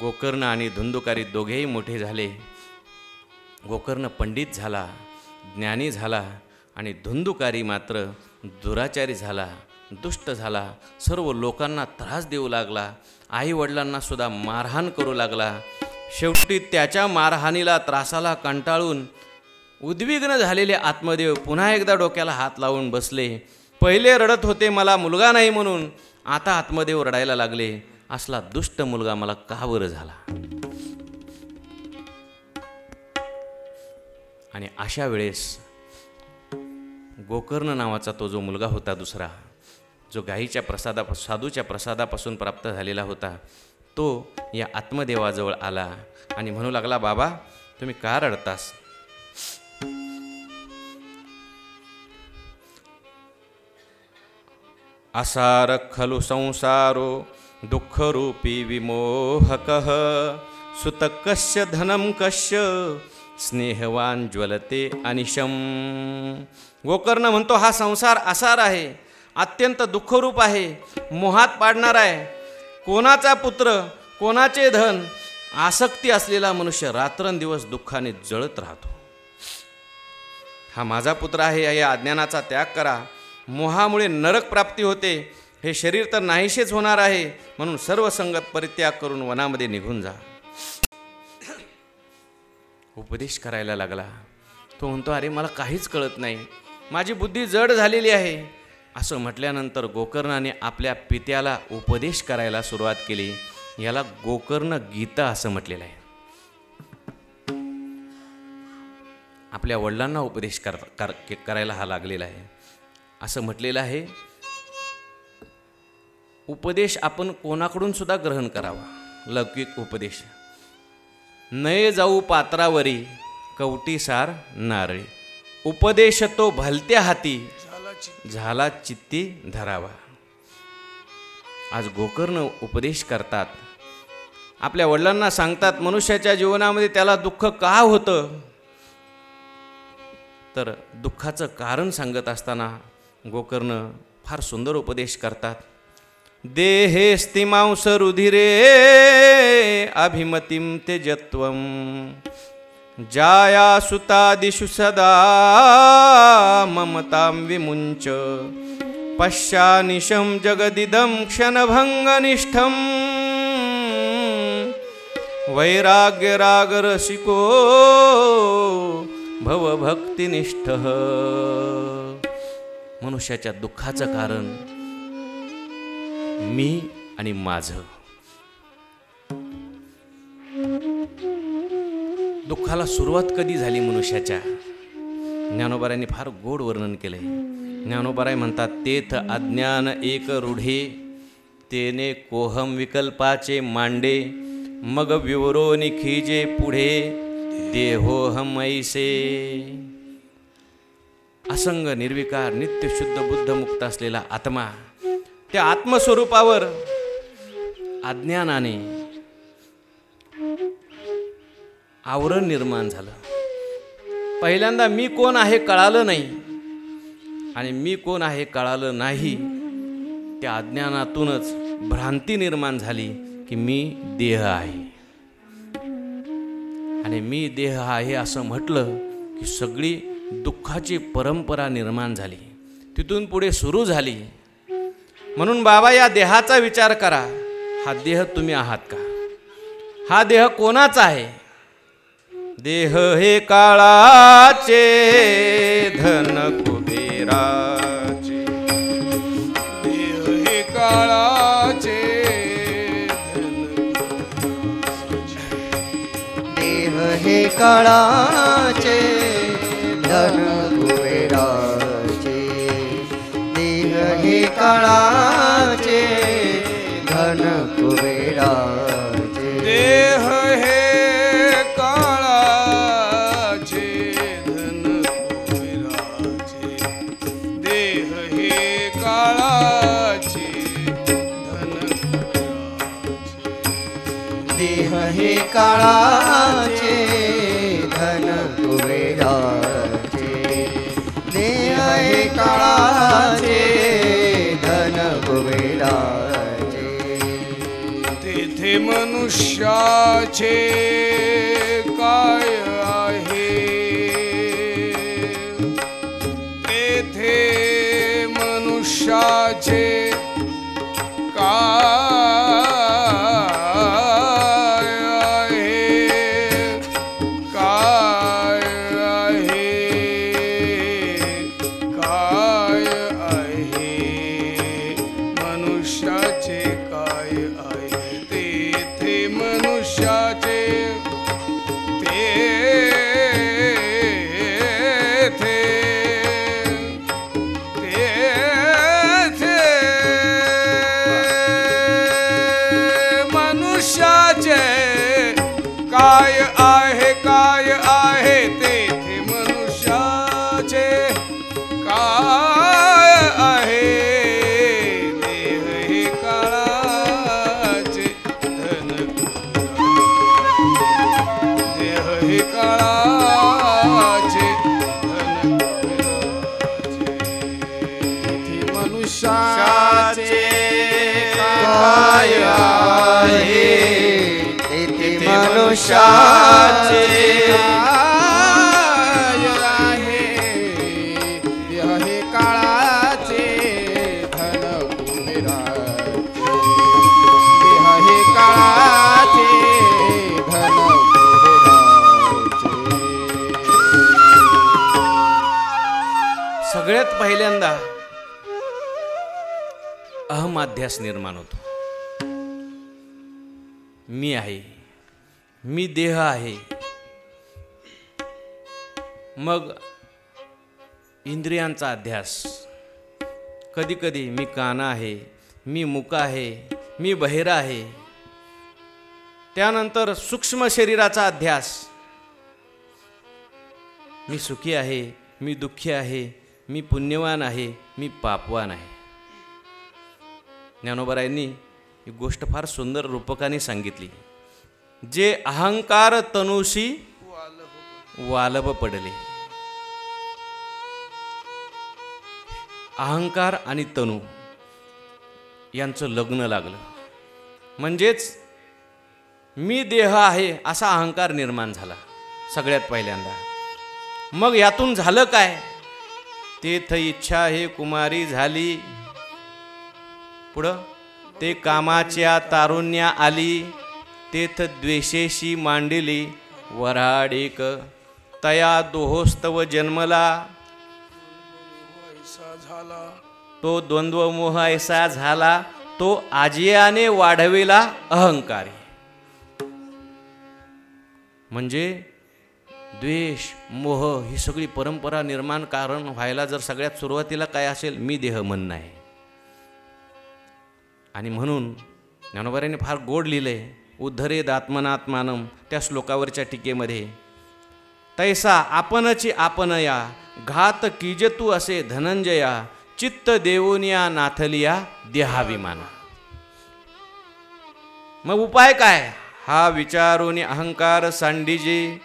गोकर्ण आणि धुंदुकारी दोघेही मोठे झाले. गोकर्ण पंडित झाला ज्ञानी झाला आणि धुंदुकारी मात्र दुराचारी झाला दुष्ट झाला. सर्व लोकांना त्रास देऊ लागला. आई वडिलांना सुद्धा मारहाण करू लागला. शेवटी त्याच्या मारहाणीला त्रासाला कंटाळून उद्विग्न झालेले आत्मदेव पुन्हा एकदा डोक्याला हात लावून बसले. पहिले रडत होते मला मुलगा नाही म्हणून. आता आत्मदेव रडायला लागले. असला दुष्ट मुलगा मला का बरं झाला? आणि अशा वेळेस गोकर्ण नावाचा तो जो मुलगा होता दुसरा जो गाईच्या प्रसादापासून साधूच्या प्रसादापासून प्राप्त झालेला होता तो या आत्मदेवाजवळ आला आणि म्हणू लागला बाबा तुम्ही का रडतास? असार खलु संसारो दुःखरूपी विमोहक सुतकस्य धनं कश्य स्नेहवान ज्वलते अनिशम. गोकर्ण म्हणतो हा संसार असार आहे अत्यंत दुःखरूप आहे. मोहात पाडणार आहे. कोणाचा पुत्र कोणाचे धन आसक्ती असलेला मनुष्य रात्रंदिवस दुःखाने जळत राहतो. हा माझा पुत्र आहे या अज्ञानाचा त्याग करा. मोहामुळे नरक प्राप्ती होते. हे शरीर तर नाहीशेच होणार आहे. म्हणून सर्व संगत परित्याग करून वनामध्ये निघून जा. उपदेश करायला लागला. तो म्हणतो अरे मला काहीच कळत नाही. माझी बुद्धी जड झालेली आहे. असं म्हटल्यानंतर गोकर्णाने आपल्या पित्याला उपदेश करायला सुरुवात केली. याला गोकर्ण गीता असं म्हटलेलं आहे. आपल्या वडिलांना उपदेश कर, कर करायला हा लागलेला आहे. असं म्हटलेलं आहे उपदेश आपण कोणाकडून सुद्धा ग्रहण करावा? लौकिक उपदेश. नये जाऊ पात्रावरी कवटीसार नारळी. उपदेश तो भलत्या हाती झाला चित्ती धरावा. आज गोकर्ण उपदेश करतात. आपल्या वडिलांना सांगतात मनुष्याच्या जीवनामध्ये त्याला दुःख का होतं? तर दुःखाचं कारण सांगत असताना गोकर्ण फार सुंदर उपदेश करतात. देहे स्तिमांस रुधिरे अभिमतिं जत्वम जाया सुतादिषु सदा ममतां विमुञ्च। पश्यानिशं जगदिदं क्षणभङ्गनिष्ठम्। वैराग्यरागरसिको भवभक्तिनिष्ठः। मनुष्याच्या दुःखाचं कारण मी आणि माझं। दुःखाला सुरुवात कधी झाली मनुष्याच्या? ज्ञानोबारायांनी फार गोड वर्णन केलंय. ज्ञानोबाराय म्हणतात तेथ अज्ञान एक रूढे तेने कोहम विकल्पाचे मांडे मग विवरो निखिजे पुढे देहोहम ऐसे असंग निर्विकार नित्य शुद्ध बुद्ध मुक्त असलेला आत्मा त्या आत्मस्वरूपावर अज्ञानाने आवरण निर्माण झालं. पहिल्यांदा मी कोण आहे कळालं नाही. आणि मी कोण आहे कळालं नाही त्या अज्ञानातूनच भ्रांती निर्माण झाली की मी देह आहे. आणि मी देह आहे असं म्हटलं की सगळी दुःखाची परंपरा निर्माण झाली. तिथून पुढे सुरू झाली. म्हणून बाबा या देहाचा विचार करा. हा देह तुम्ही आहात का? हा देह कोणाचा आहे? देह हे काळाचे धन कुबेराचे. देह हे काळाचे देह हे काळाचे धन कुबेराचे. देह हे काळा हे काळाचे धन कुबेराचे देह हे काळाचे धन कुबेराचे तेथे मनुष्याचे काय आहे? तेथे मनुष्याचे अहमाध्यास निर्माण होतो. मी आहे मी देह आहे. मग इंद्रियांचा अध्यास. कधी कधी मी काना आहे मी मुका आहे मी बहिरा आहे. त्यानंतर सूक्ष्म शरीराचा अध्यास. मी सुखी आहे मी दुःखी आहे मी पुण्यवान आहे मी पापवान आहे. ज्ञानोबरायांनी ही गोष्ट फार सुंदर रूपकाने सांगितली. जे अहंकार तनुषी वालभ पडले. अहंकार आणि तनू यांचं लग्न लागलं. म्हणजेच मी देह आहे असा अहंकार निर्माण झाला सगळ्यात पहिल्यांदा. मग यातून झालं काय? तेथ इच्छा हे कुमारी झाली पुढं? ते कामाच्या तारुण्या आली तेथ द्वेषेशी मांडिली वराडेक तया दोहोस्तव जन्मला. झाला तो द्वंद्व मोह ऐसा झाला तो आजियाने वाढविला अहंकारी. म्हणजे द्वेष मोह ही सगळी परंपरा निर्माण कारण व्हायला जर सगळ्यात सुरुवातीला काय असेल मी देह म्हणणं आहे आणि म्हणून ज्ञानोबाऱ्याने फार गोड लिहिलं आहे उद्धरेद आत्मनात्मानम त्या श्लोकावरच्या टीकेमध्ये तैसा आपणची आपणया घात किजतू असे धनंजया चित्त देवोनिया नाथलिया देहाभिमाना. मग उपाय काय? हा विचारून अहंकार सांडीजे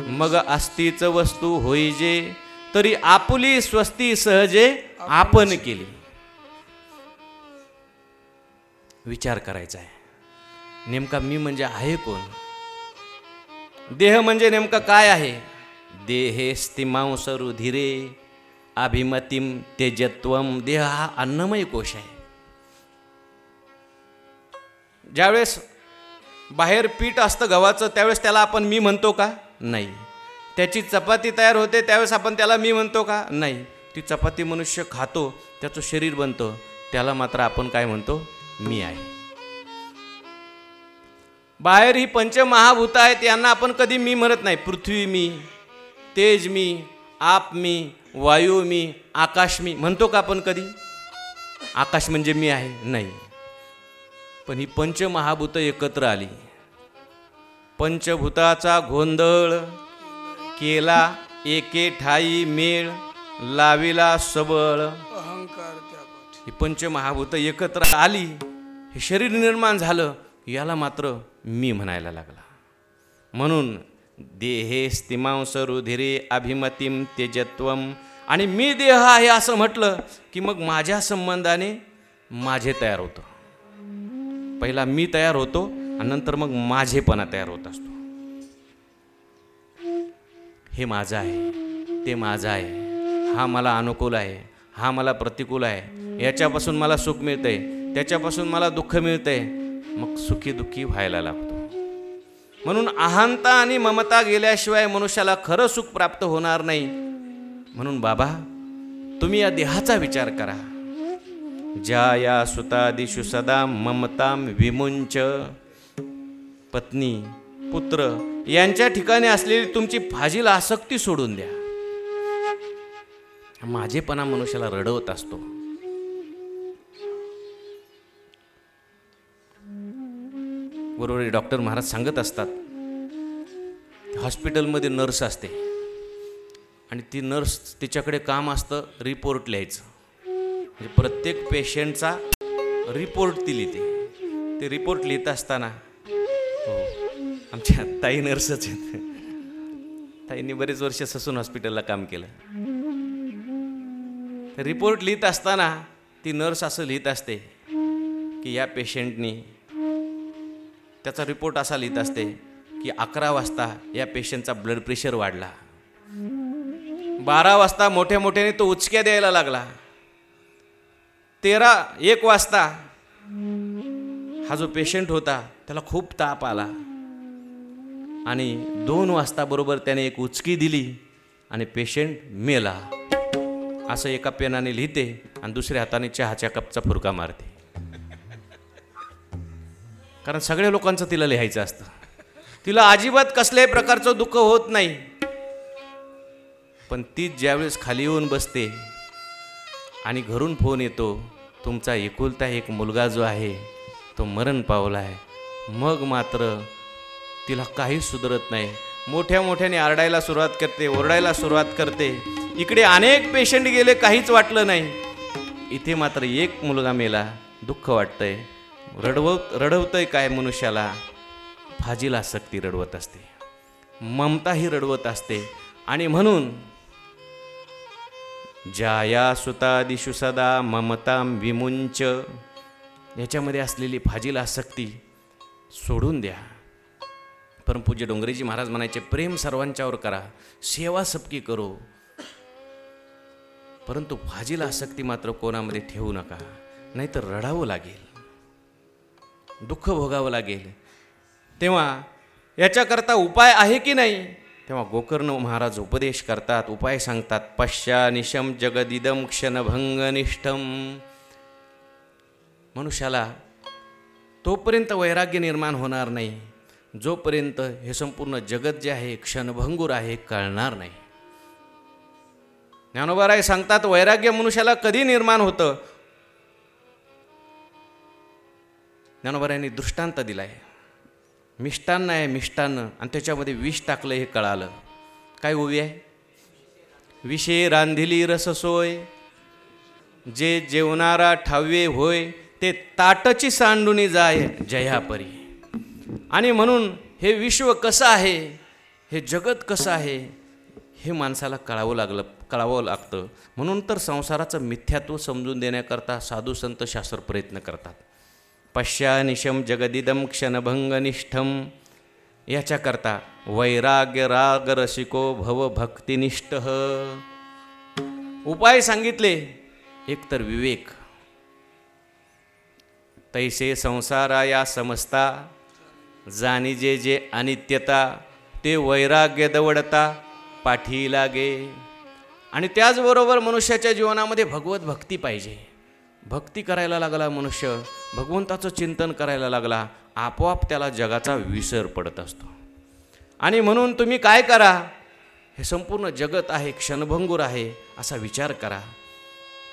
मग अस्थिच वस्तू होईजे तरी आपुली स्वस्ती सहजे आपण केली. विचार करायचा आहे. नेमका मी म्हणजे आहे कोण? देह म्हणजे नेमकं काय आहे? देहे स्तिमांस रुधिरे अभिमतीम तेजत्व देह हा अन्नमय कोश आहे. ज्यावेळेस बाहेर पीठ असतं गव्हाचं त्यावेळेस त्याला आपण मी म्हणतो का? नाही. त्याची चपाती तयार होते त्यावेळेस आपण त्याला मी म्हणतो का? नाही. ती चपाती मनुष्य खातो त्याचं शरीर बनतं त्याला मात्र आपण काय म्हणतो? मी आहे. बाहेर ही पंचमहाभूत आहेत यांना आपण कधी मी म्हणत नाही. पृथ्वी मी तेज मी आप मी वायू मी आकाश मी म्हणतो का आपण कधी? आकाश म्हणजे मी आहे नाही. पण ही पंचमहाभूत एकत्र आली. पंचभूताचा गोंधळ केला एके ठाई मेळ लाविला सबळ. ही पंचमहाभूत एकत्र आली हे शरीर निर्माण झालं याला मात्र मी म्हणायला लागला. म्हणून देहे स्तिमांस रुधिरे अभिमतीम तेजत्वम आणि मी देह आहे असं म्हटलं की मग माझ्या संबंधाने माझे तयार होतं. पहिला मी तयार होतो आणि नंतर मग माझेपणा तयार होत असतो. हे माझं आहे ते माझं आहे. हा मला अनुकूल आहे हा मला प्रतिकूल आहे. याच्यापासून मला सुख मिळतंय. त्याच्यापासून मला दुःख मिळतंय. मग सुखी दुःखी व्हायला लागतो. म्हणून अहंता आणि ममता गेल्याशिवाय मनुष्याला खरं सुख प्राप्त होणार नाही. म्हणून बाबा तुम्ही या देहाचा विचार करा. ज्या या सुतादिषु सदा ममताम विमुंच पत्नी पुत्र यांच्या ठिकाणी असलेली तुमची फाजील आसक्ती सोडून द्या. माझेपणा मनुष्याला रडवत असतो. बरोबर डॉक्टर महाराज सांगत असतात हॉस्पिटलमध्ये नर्स असते. आणि ती नर्स तिच्याकडे काम असतं रिपोर्ट लिहायचं. म्हणजे प्रत्येक पेशंटचा रिपोर्ट ती लिहिते. ते रिपोर्ट लिहित असताना हो आमच्या ताई नर्सच आहेत. ताईंनी बरेच वर्ष ससून हॉस्पिटलला काम केलं. रिपोर्ट लिहित असताना ती नर्स असं लिहित असते की या पेशंटनी त्याचा रिपोर्ट असा लिहित असते की अकरा वाजता या पेशंटचा ब्लड प्रेशर वाढला. बारा वाजता मोठ्या मोठ्याने तो उचक्या द्यायला लागला. तेरा एक वाजता हा जो पेशंट होता त्याला खूप ताप आला. आणि दोन वाजता बरोबर त्याने एक उचकी दिली आणि पेशंट मेला. असं एका पेनाने लिहिते आणि दुसऱ्या हाताने चहाच्या कपचा फुरका मारते. कारण सगळ्या लोकांचं तिला लिहायचं असतं. तिला अजिबात कसल्याही प्रकारचं दुःख होत नाही. पण ती ज्यावेळेस खाली येऊन बसते आणि घरून फोन येतो तुमचा एकुलता एक मुलगा जो आहे तो मरण पावला आहे. मग मात्र तिला काहीच सुधरत नाही. मोठ्या मोठ्याने आरडायला सुरुवात करते ओरडायला सुरुवात करते. इकडे अनेक पेशंट गेले काहीच वाटलं नाही. इथे मात्र एक मुलगा मेला दुःख वाटतंय. रडव रडवतंय काय मनुष्याला? भाजीला आसक्ती रडवत असते. ममताही रडवत असते. आणि म्हणून जाया सुतादिषु सदा ममताम विमुंच याच्यामध्ये असलेली भाजीला आसक्ती सोडून द्या. परमपूज्य डोंगरेजी महाराज म्हणायचे प्रेम सर्वांच्यावर करा सेवा सबकी करो. परंतु भाजीला आसक्ती मात्र कोणामध्ये ठेवू नका. नाहीतर रडावं लागेल. दुःख भोगावं लागेल. तेव्हा याच्याकरता उपाय आहे की नाही? तेव्हा गोकर्ण महाराज उपदेश करतात उपाय सांगतात. पश्या निशम जगदिदम क्षणभंगनिष्ठम मनुष्याला तोपर्यंत वैराग्य निर्माण होणार नाही. जोपर्यंत हे संपूर्ण जगत जे आहे क्षणभंगूर आहे कळणार नाही. ज्ञानोबाराय सांगतात वैराग्य मनुष्याला कधी निर्माण होतं? ज्ञानोबऱ्यांनी दृष्टांत दिला आहे मिष्टान्न आहे मिष्टान्न आणि त्याच्यामध्ये विष टाकलं हे कळालं. काय ओवी आहे? विषे रांधिली रससोय जे जेवणारा ठावे होय ते ताटची सांडूनी जाय जयापरी. आणि म्हणून हे विश्व कसं आहे हे जगत कसं आहे हे माणसाला कळावं लागलं कळावं लागतं. म्हणून तर संसाराचं मिथ्यात्व समजून देण्याकरता साधू संत शास्त्र प्रयत्न करतात. पश्यानिशम जगदिदम क्षणभंगनिष्ठम याच्याकरता वैराग्य राग रसिको भव भक्तिनिष्ठ उपाय सांगितले एकतर विवेक. तैसे संसारा या समजता जाणी जे जे अनित्यता ते वैराग्य दवडता पाठी लागे आणि त्याचबरोबर मनुष्याच्या जीवनामध्ये भगवत भक्ती पाहिजे. भक्ती करायला लागला मनुष्य भगवंताचं चिंतन करायला लागला आपोआप त्याला जगाचा विसर पडत असतो. आणि म्हणून तुम्ही काय करा? हे संपूर्ण जगत आहे क्षणभंगूर आहे असा विचार करा.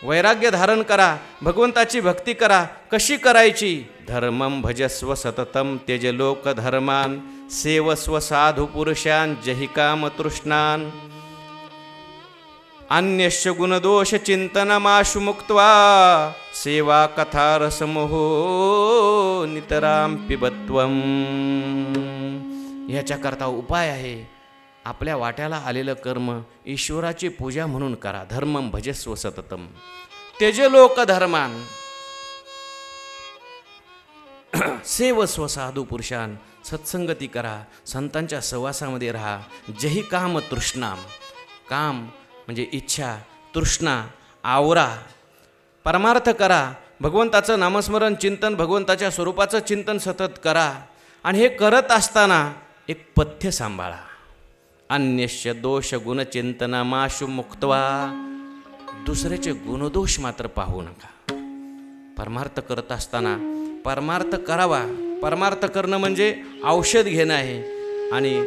वैराग्य धारण करा भगवंताची भक्ती करा. कशी करायची? धर्मम भजस्व सततम त्यज लोक धर्मान सेवस्व साधू पुरुषान जहि काम तृष्णान अन्यश्च गुणदोष चिंतनमाशु मुक्त्वा सेवा कथा रसमोहो नितराम पिबत्वम ह्याच्याकरता उपाय आहे आपल्या वाट्याला आलेलं कर्म ईश्वराची पूजा म्हणून करा धर्मम भजस्व सततम। त्यज लोक धर्मान सेव स्वसाधू पुरुषान सत्संगती करा संतांच्या सहवासामध्ये राहा जही काम तृष्णाम। काम म्हणजे इच्छा तृष्णा आवरा. परमार्थ करा. भगवंताचं नामस्मरण चिंतन भगवंताच्या स्वरूपाचं चिंतन सतत करा. आणि हे करत असताना एक पथ्य सांभाळा. अन्यश्य दोष गुणचिंतना माशु मुक्तवा. दुसऱ्याचे गुणदोष मात्र पाहू नका. परमार्थ करत असताना परमार्थ करावा. परमार्थ करणं म्हणजे औषध घेणं आहे. आणि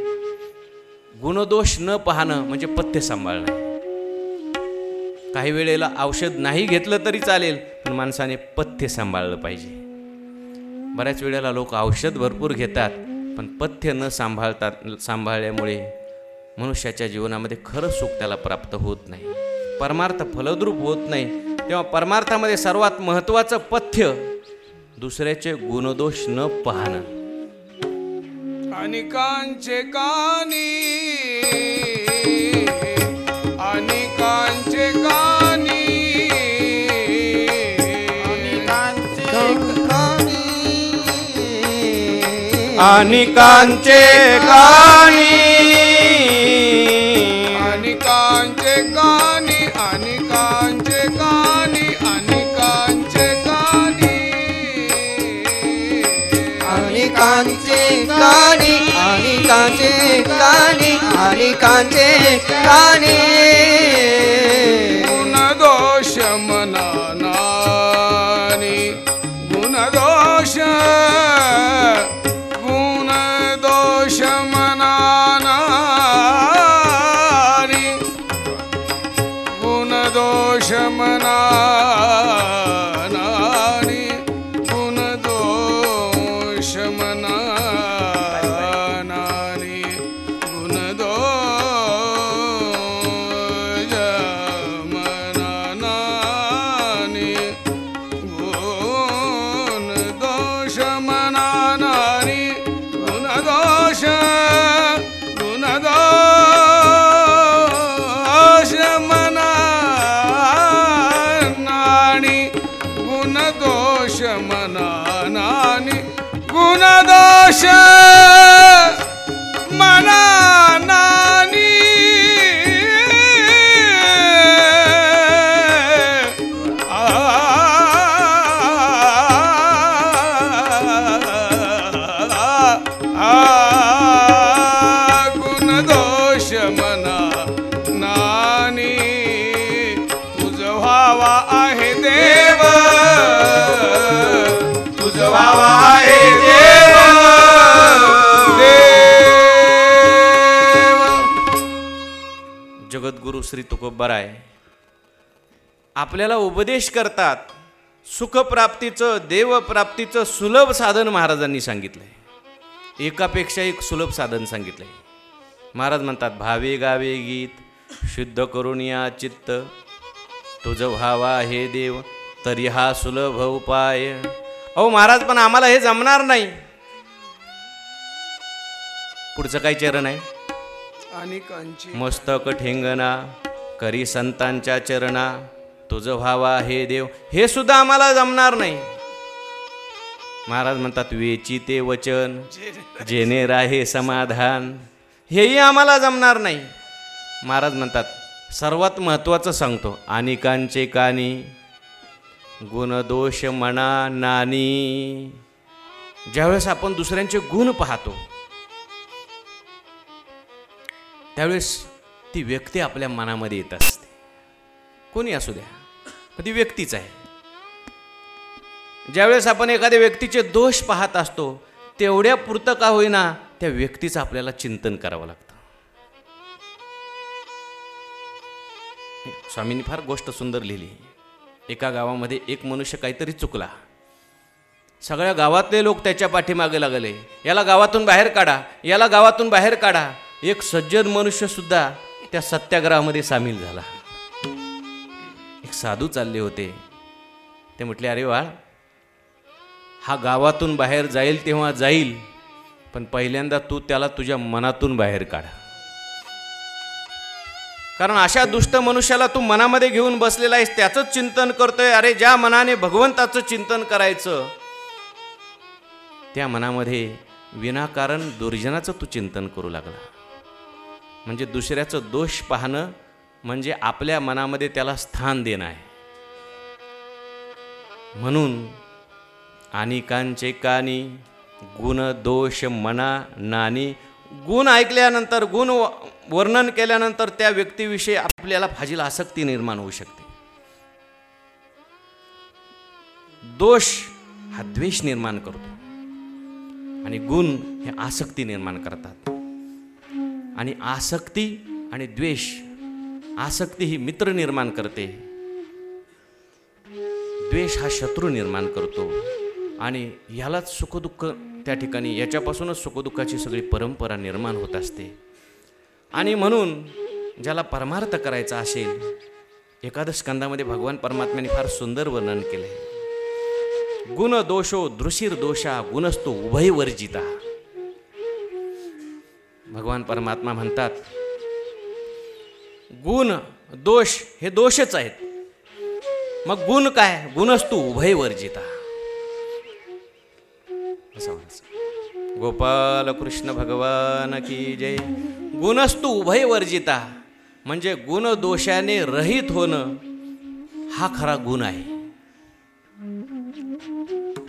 गुणदोष न पाहणं म्हणजे पथ्य सांभाळणं. काही वेळेला औषध नाही घेतलं तरी चालेल पण माणसाने पथ्य सांभाळलं पाहिजे. बऱ्याच वेळेला लोक औषध भरपूर घेतात पण पथ्य न सांभाळतात सांभाळल्यामुळे मनुष्याच्या जीवनामध्ये खरं सुख त्याला प्राप्त होत नाही. परमार्थ फलद्रूप होत नाही. तेव्हा परमार्थामध्ये सर्वात महत्त्वाचं पथ्य दुसऱ्याचे गुणदोष न पाहणं. अनेकांचे कानी आणि कांचे गाणी आणि कांचे कानी आणि कांचे कानी आणि कांचे कानी आणि कांचे कानी आणि कांचे कानी आणि कांचे कानी दोष श्री तुकोबराय आपल्याला उपदेश करतात सुखप्राप्तीचं देवप्राप्तीचं सुलभ साधन महाराजांनी सांगितलंय. एकापेक्षा एक सुलभ साधन सांगितलंय. महाराज म्हणतात भावे गावे गीत शुद्ध करून या चित्त. तुझ व्हावा हे देव तरी हा सुलभ उपाय. अहो महाराज पण आम्हाला हे जमणार नाही. पुढचं काय चरण आहे मस्तक ठेंगणा. करी संतांच्या चरणा तुझ व्हावा हे देव. हे सुद्धा आम्हाला जमणार नाही. महाराज म्हणतात वेची ते वचन जेने राहे समाधान. हेही आम्हाला जमणार नाही. महाराज म्हणतात सर्वात महत्त्वाचं सांगतो अनिकांचे कानी गुणदोष म्हणा नानी. ज्यावेळेस आपण दुसऱ्यांचे गुण पाहतो त्यावेळेस ती व्यक्ती आपल्या मनामध्ये येत असते. कोणी असू द्या. पण ती व्यक्तीच आहे. ज्यावेळेस आपण एखाद्या व्यक्तीचे दोष पाहत असतो तेवढ्या पुरतं का होईना त्या व्यक्तीचं आपल्याला चिंतन करावं लागतं. स्वामींनी फार गोष्ट सुंदर लिहिली. एका गावामध्ये एक मनुष्य काहीतरी चुकला. सगळ्या गावातले लोक त्याच्या पाठीमागे लागले. याला गावातून बाहेर काढा याला गावातून बाहेर काढा. एक सज्जन मनुष्य सुद्धा त्या सत्याग्रहामध्ये सामील झाला. एक साधू चालले होते. ते म्हटले अरे वा हा गावातून बाहेर जाईल तेव्हा जाईल पण पहिल्यांदा तू त्याला तुझ्या मनातून बाहेर काढ. कारण अशा दुष्ट मनुष्याला तू मनामध्ये घेऊन बसलेला आहेस त्याचंच चिंतन करतोय. अरे ज्या मनाने भगवंताचं चिंतन करायचं त्या मनामध्ये विनाकारण दुर्जनाचं तू चिंतन करू लागला. म्हणजे दुसऱ्याचं दोष पाहणं म्हणजे आपल्या मनामध्ये त्याला स्थान देणं आहे. म्हणून अनिकांचे कानी गुण दोष मना नानी गुण ऐकल्यानंतर गुण व- वर्णन केल्यानंतर त्या व्यक्तीविषयी आपल्याला फाजील आसक्ती निर्माण होऊ शकते. दोष हा द्वेष निर्माण करतो. आणि गुण हे आसक्ती निर्माण करतात. आणि आसक्ती आणि द्वेष. आसक्ती ही मित्र निर्माण करते. द्वेष हा शत्रू निर्माण करतो. आणि ह्यालाच सुखदुःख त्या ठिकाणी याच्यापासूनच सुखदुःखाची सगळी परंपरा निर्माण होत असते. आणि म्हणून ज्याला परमार्थ करायचा असेल एकादश स्कंदामध्ये भगवान परमात्म्याने फार सुंदर वर्णन केले गुण दोषो दृशीर दोषा गुणस्तो उभय वर्जिता भगवान परमात्मा म्हणतात गुण दोष हे दोषच आहेत. मग गुण काय? गुणस्तू उभय वर्जिता. असं गोपाल कृष्ण भगवान की जय. गुणस्तू उभय वर्जिता म्हणजे गुण दोषाने रहित होणं हा खरा गुण आहे.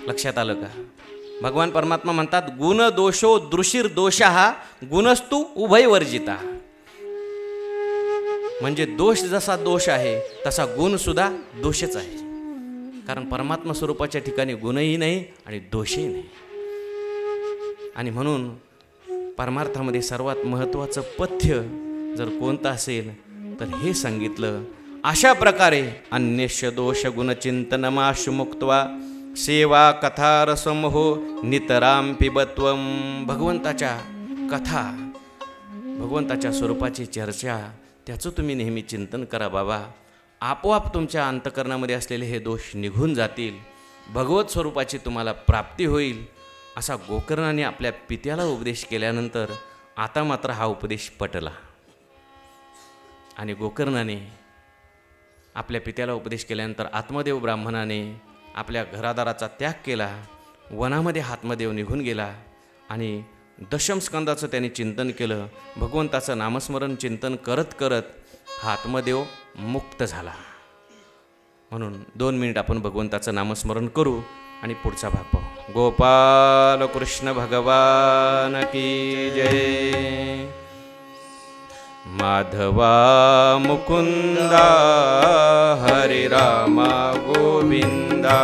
लक्षात आलं का? भगवान परमात्मा म्हणतात गुण दोषो दृशीर दोष हा गुणस्तू उभय वर्जिता. म्हणजे दोष जसा दोष आहे तसा गुणसुद्धा दोषच आहे. कारण परमात्मा स्वरूपाच्या ठिकाणी गुणही नाही आणि दोषही नाही. आणि म्हणून परमार्थामध्ये सर्वात महत्त्वाचं पथ्य जर कोणतं असेल तर हे सांगितलं अशा प्रकारे अन्यश दोष गुणचिंतनमाशु मुक्त्वा सेवा कथा रसमहो नितराम पिबत्व भगवंताच्या कथा भगवंताच्या स्वरूपाची चर्चा त्याचं तुम्ही नेहमी चिंतन करा बाबा. आपोआप तुमच्या अंतकरणामध्ये असलेले हे दोष निघून जातील. भगवत स्वरूपाची तुम्हाला प्राप्ती होईल. असा गोकर्णाने आपल्या पित्याला उपदेश केल्यानंतर आता मात्र हा उपदेश पटला. आणि गोकर्णाने आपल्या पित्याला उपदेश केल्यानंतर आत्मदेव ब्राह्मणाने आपल्या घरादाराचा त्याग केला वनामध्ये हातमदेव निघून गेला आणि दशमस्कंदाचं त्याने चिंतन केलं. भगवंताचं नामस्मरण चिंतन करत करत हा आत्मदेव मुक्त झाला. म्हणून दोन मिनिट आपण भगवंताचं नामस्मरण करू आणि पुढचा भाग पाहू. गोपाल कृष्ण भगवान की जय. माधवा मुकुंदा हरिरामा गोविंदा.